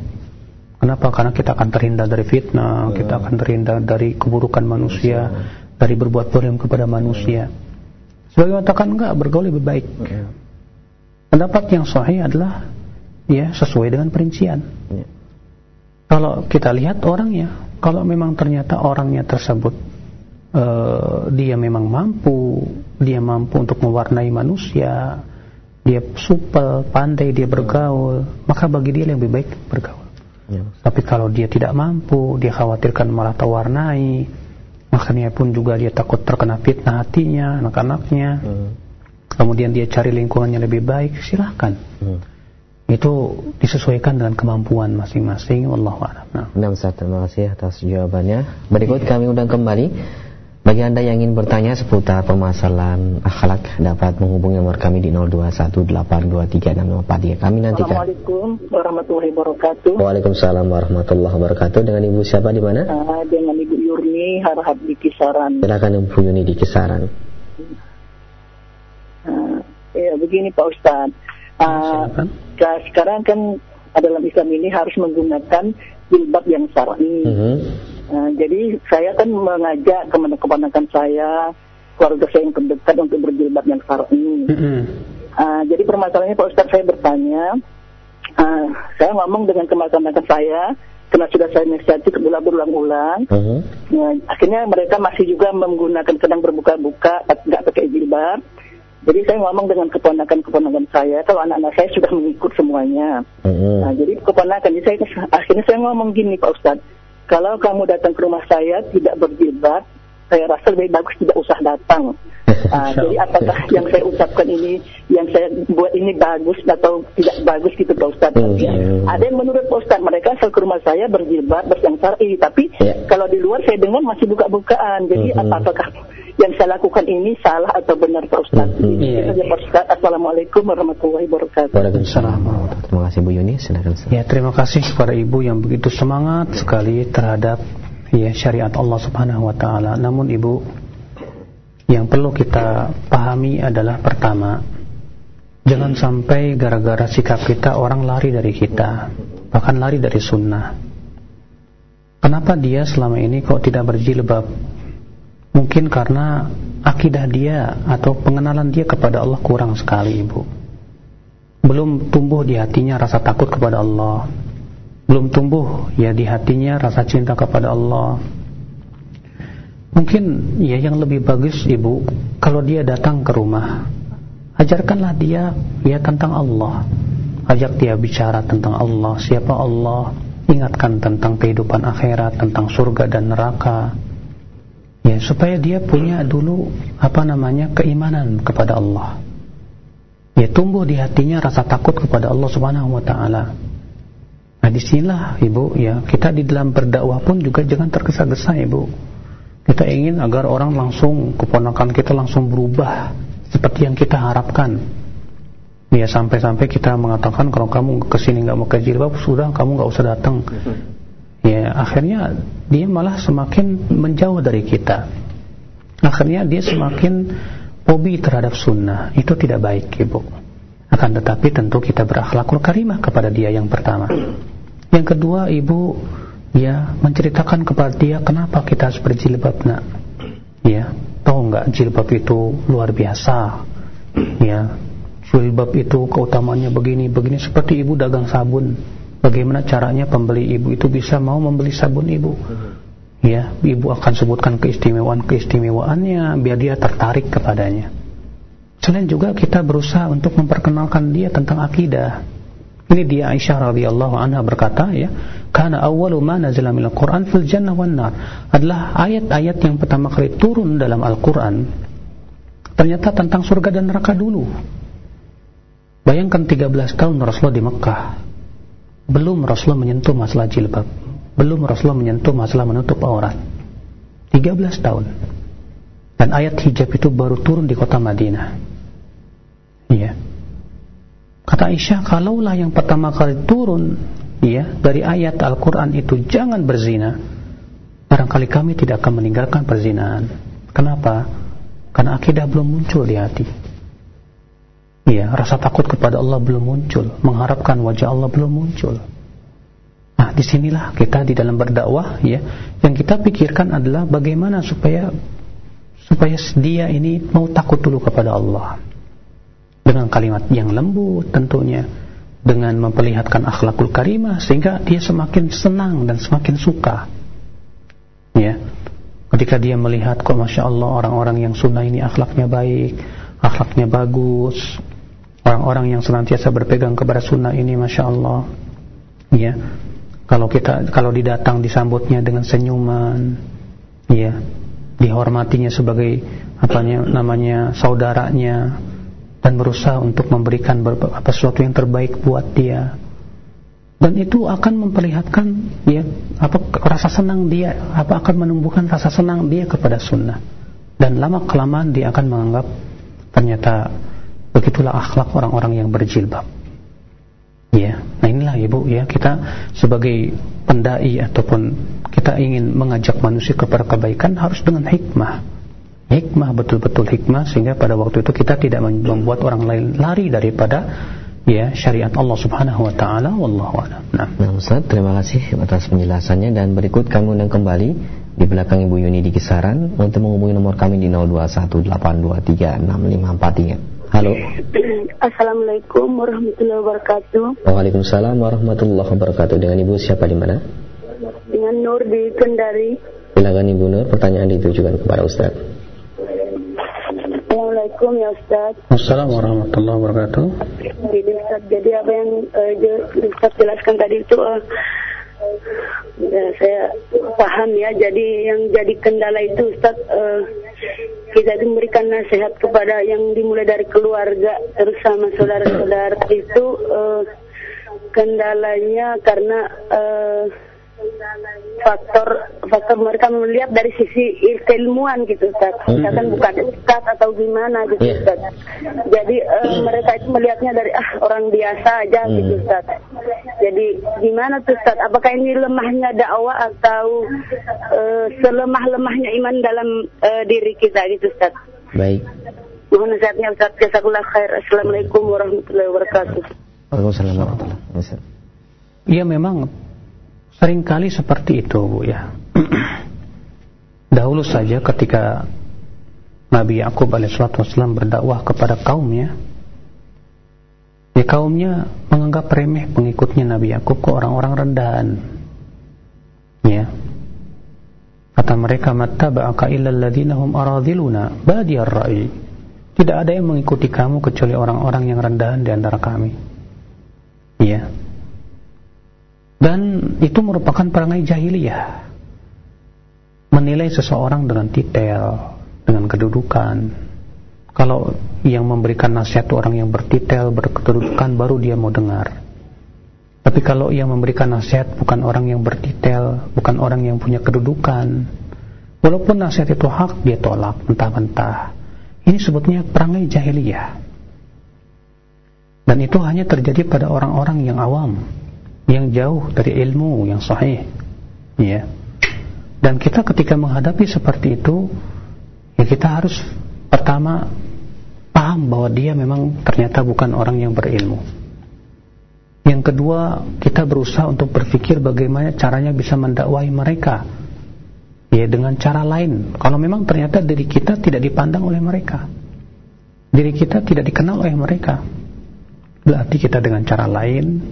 [SPEAKER 1] Kenapa? Karena kita akan terhindar dari fitnah, kita akan terhindar dari keburukan manusia, dari berbuat dolim kepada manusia. Sebagai mengatakan enggak bergaul lebih baik. Pendapat yang sahih adalah ya sesuai dengan perincian. Kalau kita lihat orangnya, kalau memang ternyata orangnya tersebut uh, dia memang mampu, dia mampu untuk mewarnai manusia, dia supel, pandai dia bergaul, maka bagi dia lebih baik bergaul. Yeah. Tapi kalau dia tidak mampu, dia khawatirkan malah terwarnai, makanya pun juga dia takut terkena fitnah hatinya anak-anaknya hmm. kemudian dia cari lingkungan yang lebih baik silahkan hmm. Itu disesuaikan dengan kemampuan masing-masing wallahu a'lam
[SPEAKER 2] nah. nah Ustaz terima kasih atas jawabannya berikut iya. kami undang kembali bagi Anda yang ingin bertanya seputar permasalahan akhlak dapat menghubungi nomor kami di 0218236543. Kami nantikan.
[SPEAKER 6] Assalamualaikum warahmatullahi wabarakatuh.
[SPEAKER 2] Waalaikumsalam warahmatullahi wabarakatuh. Dengan Ibu siapa di mana?
[SPEAKER 6] Uh, dengan Ibu Yurni Harahap di Kisaran.
[SPEAKER 2] Silakan Ibu Yurni di Kisaran.
[SPEAKER 6] Uh, ya begini Pak Ustad. Uh, sekarang kan dalam Islam ini harus menggunakan jilbab yang syar'i. Uh mhm. -huh. Nah, jadi saya kan mengajak keponakan saya, keluarga saya yang terdekat untuk berjilbab yang syar'i. Mm -hmm. uh, jadi permasalahannya Pak Ustadz saya bertanya, uh, saya ngomong dengan keponakan saya, karena sudah saya nasihati berulang-ulang, uh -huh. ya, akhirnya mereka masih juga menggunakan sedang berbuka-buka, nggak pakai jilbab. Jadi saya ngomong dengan keponakan-keponakan saya, kalau anak-anak saya sudah mengikut semuanya. Mm-hmm. Nah, jadi keponakan, jadi saya akhirnya saya ngomong gini Pak Ustadz, kalau kamu datang ke rumah saya tidak berjilbab, saya rasa lebih bagus tidak usah datang. Uh, jadi apakah yang saya ucapkan ini, yang saya buat ini bagus atau tidak bagus gitu Pak Ustadz? Hmm. Ya. Ada yang menurut Pak Ustadz, mereka asal ke rumah saya berjilbab, bersang syar'i, tapi yeah. kalau di luar saya dengar masih buka-bukaan. Jadi hmm. apakah yang saya lakukan ini salah atau benar Pak Ustadz? Hmm. Itu saja Pak. Assalamualaikum warahmatullahi wabarakatuh.
[SPEAKER 2] Waalaikumsalam. Terima kasih Bu Yuni. Silakan.
[SPEAKER 1] Ya terima kasih kepada Ibu yang begitu semangat sekali terhadap ya syariat Allah Subhanahu wa taala. Namun Ibu yang perlu kita pahami adalah pertama jangan sampai gara-gara sikap kita orang lari dari kita, bahkan lari dari sunnah. Kenapa dia selama ini kok tidak berjilbab? Mungkin karena akidah dia atau pengenalan dia kepada Allah kurang sekali, Ibu. Belum tumbuh di hatinya rasa takut kepada Allah belum tumbuh ya di hatinya rasa cinta kepada Allah. Mungkin ya yang lebih bagus ibu kalau dia datang ke rumah, ajarkanlah dia ya tentang Allah. Ajak dia bicara tentang Allah, siapa Allah, ingatkan tentang kehidupan akhirat, tentang surga dan neraka. Ya, supaya dia punya dulu apa namanya keimanan kepada Allah. Ya, tumbuh di hatinya rasa takut kepada Allah Subhanahu wa taala. Nah di sinilah ibu ya kita di dalam berdakwah pun juga jangan tergesa-gesa ibu. Kita ingin agar orang langsung keponakan kita langsung berubah seperti yang kita harapkan. Ya sampai-sampai kita mengatakan kalau kamu ke sini nggak mau ke jilbab sudah kamu nggak usah datang. Ya akhirnya dia malah semakin menjauh dari kita. Akhirnya dia semakin hobi terhadap sunnah itu tidak baik ibu. Akan tetapi tentu kita berakhlakul karimah kepada dia yang pertama. Yang kedua, ibu ya menceritakan kepada dia kenapa kita harus berjilbab nak. Ya, tahu nggak jilbab itu luar biasa. Ya, jilbab itu keutamaannya begini, begini seperti ibu dagang sabun. Bagaimana caranya pembeli ibu itu bisa mau membeli sabun ibu? Ya, ibu akan sebutkan keistimewaan-keistimewaannya biar dia tertarik kepadanya. Selain juga kita berusaha untuk memperkenalkan dia tentang akidah ini dia Aisyah radhiyallahu anha berkata ya, karena awwalu ma nazala minal Qur'an fil jannah wan nar adalah ayat-ayat yang pertama kali turun dalam Al-Qur'an ternyata tentang surga dan neraka dulu. Bayangkan 13 tahun Rasulullah di Mekah. Belum Rasulullah menyentuh masalah jilbab. Belum Rasulullah menyentuh masalah menutup aurat. 13 tahun. Dan ayat hijab itu baru turun di kota Madinah. Iya. Kata Aisyah, kalaulah yang pertama kali turun ya dari ayat Al-Qur'an itu jangan berzina, barangkali kami tidak akan meninggalkan perzinahan. Kenapa? Karena akidah belum muncul di hati. Iya, rasa takut kepada Allah belum muncul, mengharapkan wajah Allah belum muncul. Nah, di sinilah kita di dalam berdakwah ya, yang kita pikirkan adalah bagaimana supaya supaya dia ini mau takut dulu kepada Allah. Dengan kalimat yang lembut tentunya. Dengan memperlihatkan akhlakul karimah sehingga dia semakin senang dan semakin suka. Ya. Ketika dia melihat kok masya Allah orang-orang yang sunnah ini akhlaknya baik akhlaknya bagus orang-orang yang senantiasa berpegang kepada sunnah ini masya Allah. Ya. Kalau kita kalau didatang disambutnya dengan senyuman ya. Dihormatinya sebagai apa namanya saudaranya. Dan berusaha untuk memberikan apa sesuatu yang terbaik buat dia. Dan itu akan memperlihatkan ya apa rasa senang dia apa akan menumbuhkan rasa senang dia kepada sunnah. Dan lama kelamaan dia akan menganggap ternyata begitulah akhlak orang-orang yang berjilbab ya nah inilah ibu ya kita sebagai pendai ataupun kita ingin mengajak manusia kepada kebaikan harus dengan hikmah hikmah betul-betul hikmah sehingga pada waktu itu kita tidak membuat orang lain lari daripada ya syariat Allah Subhanahu wa taala wallahu a'lam.
[SPEAKER 2] Nah. nah, Ustaz, terima kasih atas penjelasannya dan berikut kami undang kembali di belakang Ibu Yuni di kisaran untuk menghubungi nomor kami di 0218236543. Halo.
[SPEAKER 7] Assalamualaikum warahmatullahi wabarakatuh.
[SPEAKER 2] Waalaikumsalam warahmatullahi wabarakatuh. Dengan Ibu siapa di mana?
[SPEAKER 7] Dengan Nur di Kendari.
[SPEAKER 2] Silakan Ibu Nur, pertanyaan ditujukan kepada Ustaz.
[SPEAKER 7] Assalamualaikum ya Ustaz.
[SPEAKER 1] Assalamualaikum warahmatullahi wabarakatuh.
[SPEAKER 7] Jadi Ustaz, jadi apa yang uh, Ustaz jelaskan tadi itu uh, ya, saya paham ya. Jadi yang jadi kendala itu Ustaz uh, kita memberikan nasihat kepada yang dimulai dari keluarga terus sama saudara-saudara itu uh, kendalanya karena uh, faktor faktor mereka melihat dari sisi keilmuan gitu Ustaz. Misalkan hmm. bukan Ustaz atau gimana gitu yeah. Ustaz. Jadi uh, mereka itu melihatnya dari ah orang biasa aja hmm. gitu Ustaz. Jadi gimana tuh Ustaz? Apakah ini lemahnya dakwah atau uh, selemah-lemahnya iman dalam uh, diri kita gitu Ustaz?
[SPEAKER 2] Baik.
[SPEAKER 7] Mohon nasihatnya Ustaz. Jazakallah khair. Assalamualaikum warahmatullahi wabarakatuh.
[SPEAKER 2] Waalaikumsalam warahmatullahi wabarakatuh.
[SPEAKER 1] Iya memang Seringkali seperti itu, Bu ya. Dahulu saja ketika Nabi Yakub alaihissalam berdakwah kepada kaumnya, ya kaumnya menganggap remeh pengikutnya Nabi Yakub ke orang-orang rendahan. Ya. Kata mereka, "Mattaba'aka illa alladziina hum badiyar ra'i." Tidak ada yang mengikuti kamu kecuali orang-orang yang rendahan di antara kami. Ya. Dan itu merupakan perangai jahiliyah. Menilai seseorang dengan titel, dengan kedudukan. Kalau yang memberikan nasihat itu orang yang bertitel, berkedudukan, baru dia mau dengar. Tapi kalau yang memberikan nasihat bukan orang yang bertitel, bukan orang yang punya kedudukan, walaupun nasihat itu hak, dia tolak mentah-mentah. Ini sebutnya perangai jahiliyah. Dan itu hanya terjadi pada orang-orang yang awam yang jauh dari ilmu yang sahih ya. Dan kita ketika menghadapi seperti itu ya kita harus pertama paham bahwa dia memang ternyata bukan orang yang berilmu. Yang kedua kita berusaha untuk berpikir bagaimana caranya bisa mendakwahi mereka ya dengan cara lain. Kalau memang ternyata diri kita tidak dipandang oleh mereka diri kita tidak dikenal oleh mereka berarti kita dengan cara lain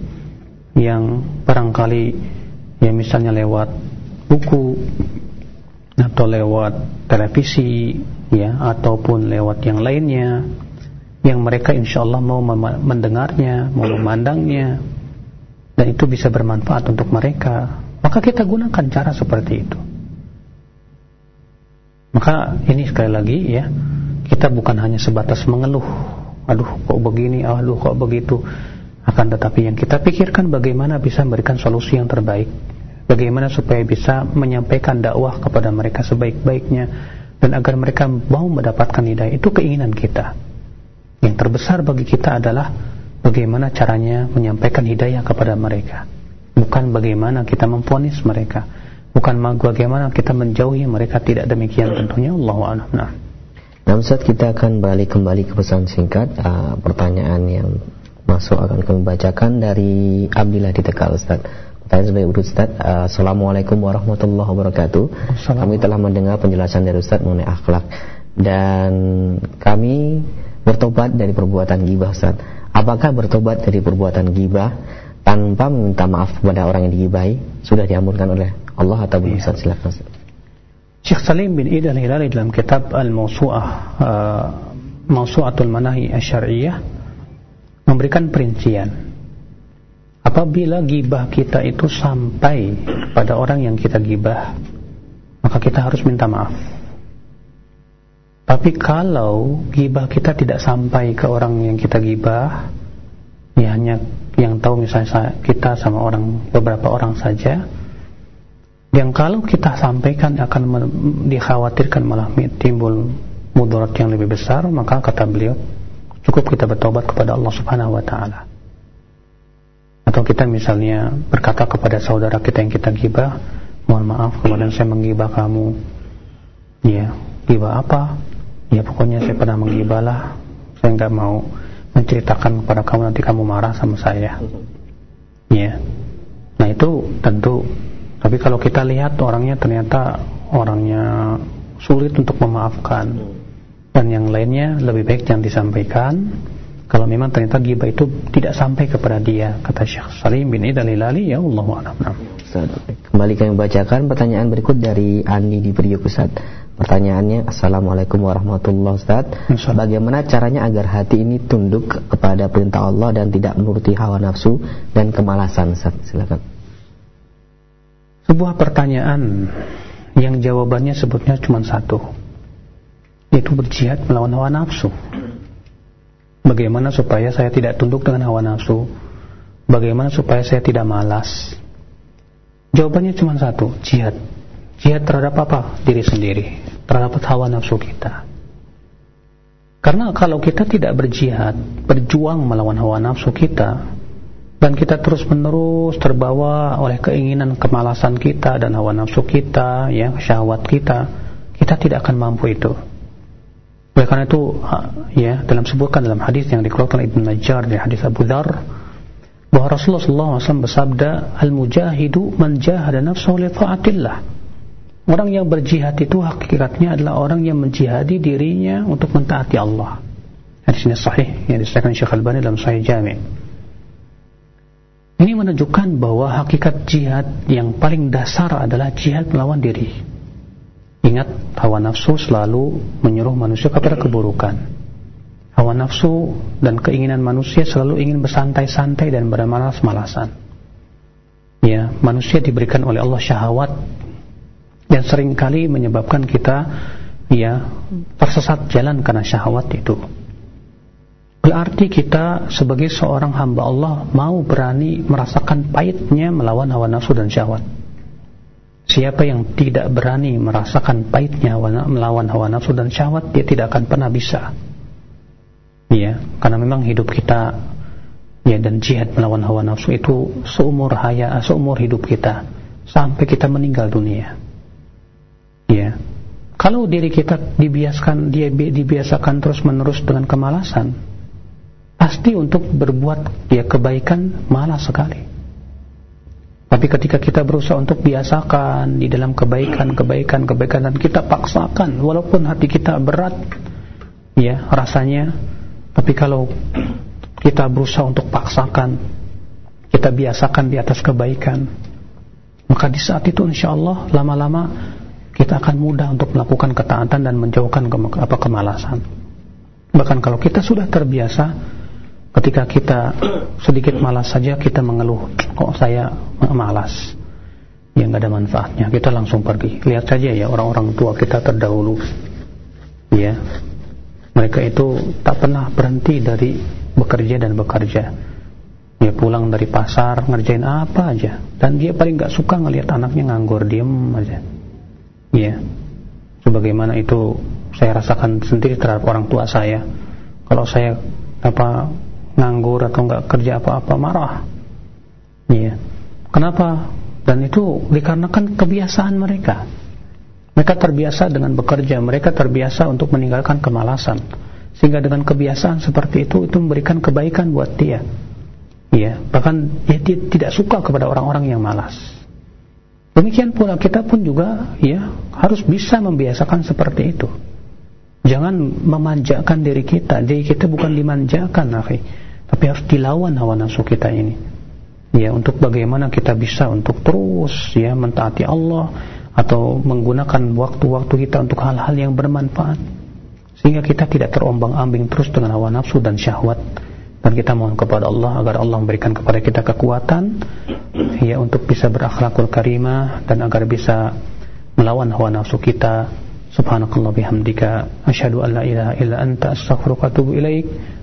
[SPEAKER 1] yang barangkali ya misalnya lewat buku atau lewat televisi ya ataupun lewat yang lainnya yang mereka insya Allah mau mendengarnya mau memandangnya dan itu bisa bermanfaat untuk mereka maka kita gunakan cara seperti itu. Maka ini sekali lagi ya kita bukan hanya sebatas mengeluh aduh kok begini? Aduh kok begitu akan tetapi yang kita pikirkan bagaimana bisa memberikan solusi yang terbaik. Bagaimana supaya bisa menyampaikan dakwah kepada mereka sebaik-baiknya dan agar mereka mau mendapatkan hidayah. Itu keinginan kita. Yang terbesar bagi kita adalah bagaimana caranya menyampaikan hidayah kepada mereka. Bukan bagaimana kita memfonis mereka. Bukan bagaimana kita menjauhi mereka. Tidak demikian tentunya. Allah Nah.
[SPEAKER 2] Nah Ustaz kita akan balik kembali ke pesan singkat uh, Pertanyaan yang masuk akan kami bacakan dari Abdillah di Tegal Ustaz. Pertanyaan sebagai urut Ustaz. Assalamualaikum warahmatullahi wabarakatuh. Kami telah mendengar penjelasan dari Ustaz mengenai akhlak dan kami bertobat dari perbuatan gibah Ustaz. Apakah bertobat dari perbuatan gibah tanpa meminta maaf kepada orang yang digibahi sudah diampunkan oleh Allah atau belum Ustaz? Silakan Ustaz.
[SPEAKER 1] Syekh Salim bin Id al-Hilali dalam kitab Al-Mawsu'ah uh, Mawsu'atul Manahi Asyariyah memberikan perincian. Apabila gibah kita itu sampai pada orang yang kita gibah, maka kita harus minta maaf. Tapi kalau gibah kita tidak sampai ke orang yang kita gibah, ya hanya yang tahu misalnya kita sama orang beberapa orang saja, yang kalau kita sampaikan akan dikhawatirkan malah timbul mudarat yang lebih besar, maka kata beliau Cukup kita bertobat kepada Allah Subhanahu wa taala. Atau kita misalnya berkata kepada saudara kita yang kita gibah, mohon maaf kemudian saya menggibah kamu. Ya, gibah apa? Ya pokoknya saya pernah menggibah lah. Saya nggak mau menceritakan kepada kamu nanti kamu marah sama saya. Ya. Nah itu tentu. Tapi kalau kita lihat orangnya ternyata orangnya sulit untuk memaafkan dan yang lainnya lebih baik jangan disampaikan kalau memang ternyata gibah itu tidak sampai kepada dia kata Syekh Salim bin Idalilali ya Allah alam
[SPEAKER 2] kembali kami bacakan pertanyaan berikut dari Andi di Priok Ustaz Pertanyaannya, Assalamualaikum warahmatullahi wabarakatuh. Bagaimana caranya agar hati ini tunduk kepada perintah Allah dan tidak menuruti hawa nafsu dan kemalasan? Ustaz, silakan.
[SPEAKER 1] Sebuah pertanyaan yang jawabannya sebutnya cuma satu, yaitu berjihad melawan hawa nafsu. Bagaimana supaya saya tidak tunduk dengan hawa nafsu? Bagaimana supaya saya tidak malas? Jawabannya cuma satu, jihad. Jihad terhadap apa? Diri sendiri, terhadap hawa nafsu kita. Karena kalau kita tidak berjihad, berjuang melawan hawa nafsu kita, dan kita terus-menerus terbawa oleh keinginan kemalasan kita dan hawa nafsu kita, ya, syahwat kita, kita tidak akan mampu itu. Oleh karena itu, ya, dalam sebutkan dalam hadis yang dikeluarkan oleh Ibn Najjar dari hadis Abu Dhar, bahwa Rasulullah SAW bersabda, Al-mujahidu man jahada nafsahu li ta'atillah. Orang yang berjihad itu hakikatnya adalah orang yang menjihadi dirinya untuk mentaati Allah. Hadis ini sahih yang disahkan Syekh Al-Bani dalam Sahih Jami'. Ini menunjukkan bahwa hakikat jihad yang paling dasar adalah jihad melawan diri. Ingat, hawa nafsu selalu menyuruh manusia kepada keburukan. Hawa nafsu dan keinginan manusia selalu ingin bersantai-santai dan bermalas-malasan. Ya, manusia diberikan oleh Allah syahwat yang sering kali menyebabkan kita ya tersesat jalan karena syahwat itu. Berarti kita sebagai seorang hamba Allah mau berani merasakan pahitnya melawan hawa nafsu dan syahwat. Siapa yang tidak berani merasakan pahitnya melawan hawa nafsu dan syahwat, dia tidak akan pernah bisa. Ya, karena memang hidup kita ya dan jihad melawan hawa nafsu itu seumur haya, seumur hidup kita sampai kita meninggal dunia. Ya. Kalau diri kita dibiasakan dia dibiasakan terus-menerus dengan kemalasan, pasti untuk berbuat ya kebaikan malas sekali. Tapi ketika kita berusaha untuk biasakan di dalam kebaikan, kebaikan, kebaikan dan kita paksakan walaupun hati kita berat ya rasanya tapi kalau kita berusaha untuk paksakan kita biasakan di atas kebaikan maka di saat itu insya Allah lama-lama kita akan mudah untuk melakukan ketaatan dan menjauhkan ke, apa kemalasan. Bahkan kalau kita sudah terbiasa ketika kita sedikit malas saja kita mengeluh kok saya malas? Yang nggak ada manfaatnya. Kita langsung pergi. Lihat saja ya orang-orang tua kita terdahulu. Ya. Mereka itu tak pernah berhenti dari bekerja dan bekerja. Dia pulang dari pasar ngerjain apa aja. Dan dia paling nggak suka ngelihat anaknya nganggur diem aja. Ya. Sebagaimana itu saya rasakan sendiri terhadap orang tua saya. Kalau saya apa nganggur atau nggak kerja apa-apa marah. Iya. Kenapa? Dan itu dikarenakan kebiasaan mereka. Mereka terbiasa dengan bekerja, mereka terbiasa untuk meninggalkan kemalasan. Sehingga dengan kebiasaan seperti itu itu memberikan kebaikan buat dia. Iya, bahkan dia tidak suka kepada orang-orang yang malas. Demikian pula kita pun juga ya harus bisa membiasakan seperti itu. Jangan memanjakan diri kita. Diri kita bukan dimanjakan, akhi tapi harus dilawan hawa nafsu kita ini. Ya untuk bagaimana kita bisa untuk terus ya mentaati Allah atau menggunakan waktu-waktu kita untuk hal-hal yang bermanfaat. Sehingga kita tidak terombang-ambing terus dengan hawa nafsu dan syahwat. Dan kita mohon kepada Allah agar Allah memberikan kepada kita kekuatan ya untuk bisa berakhlakul karimah dan agar bisa melawan hawa nafsu kita. Subhanakallah bihamdika. Asyhadu an la ilaha illa anta astaghfiruka wa atubu ilaik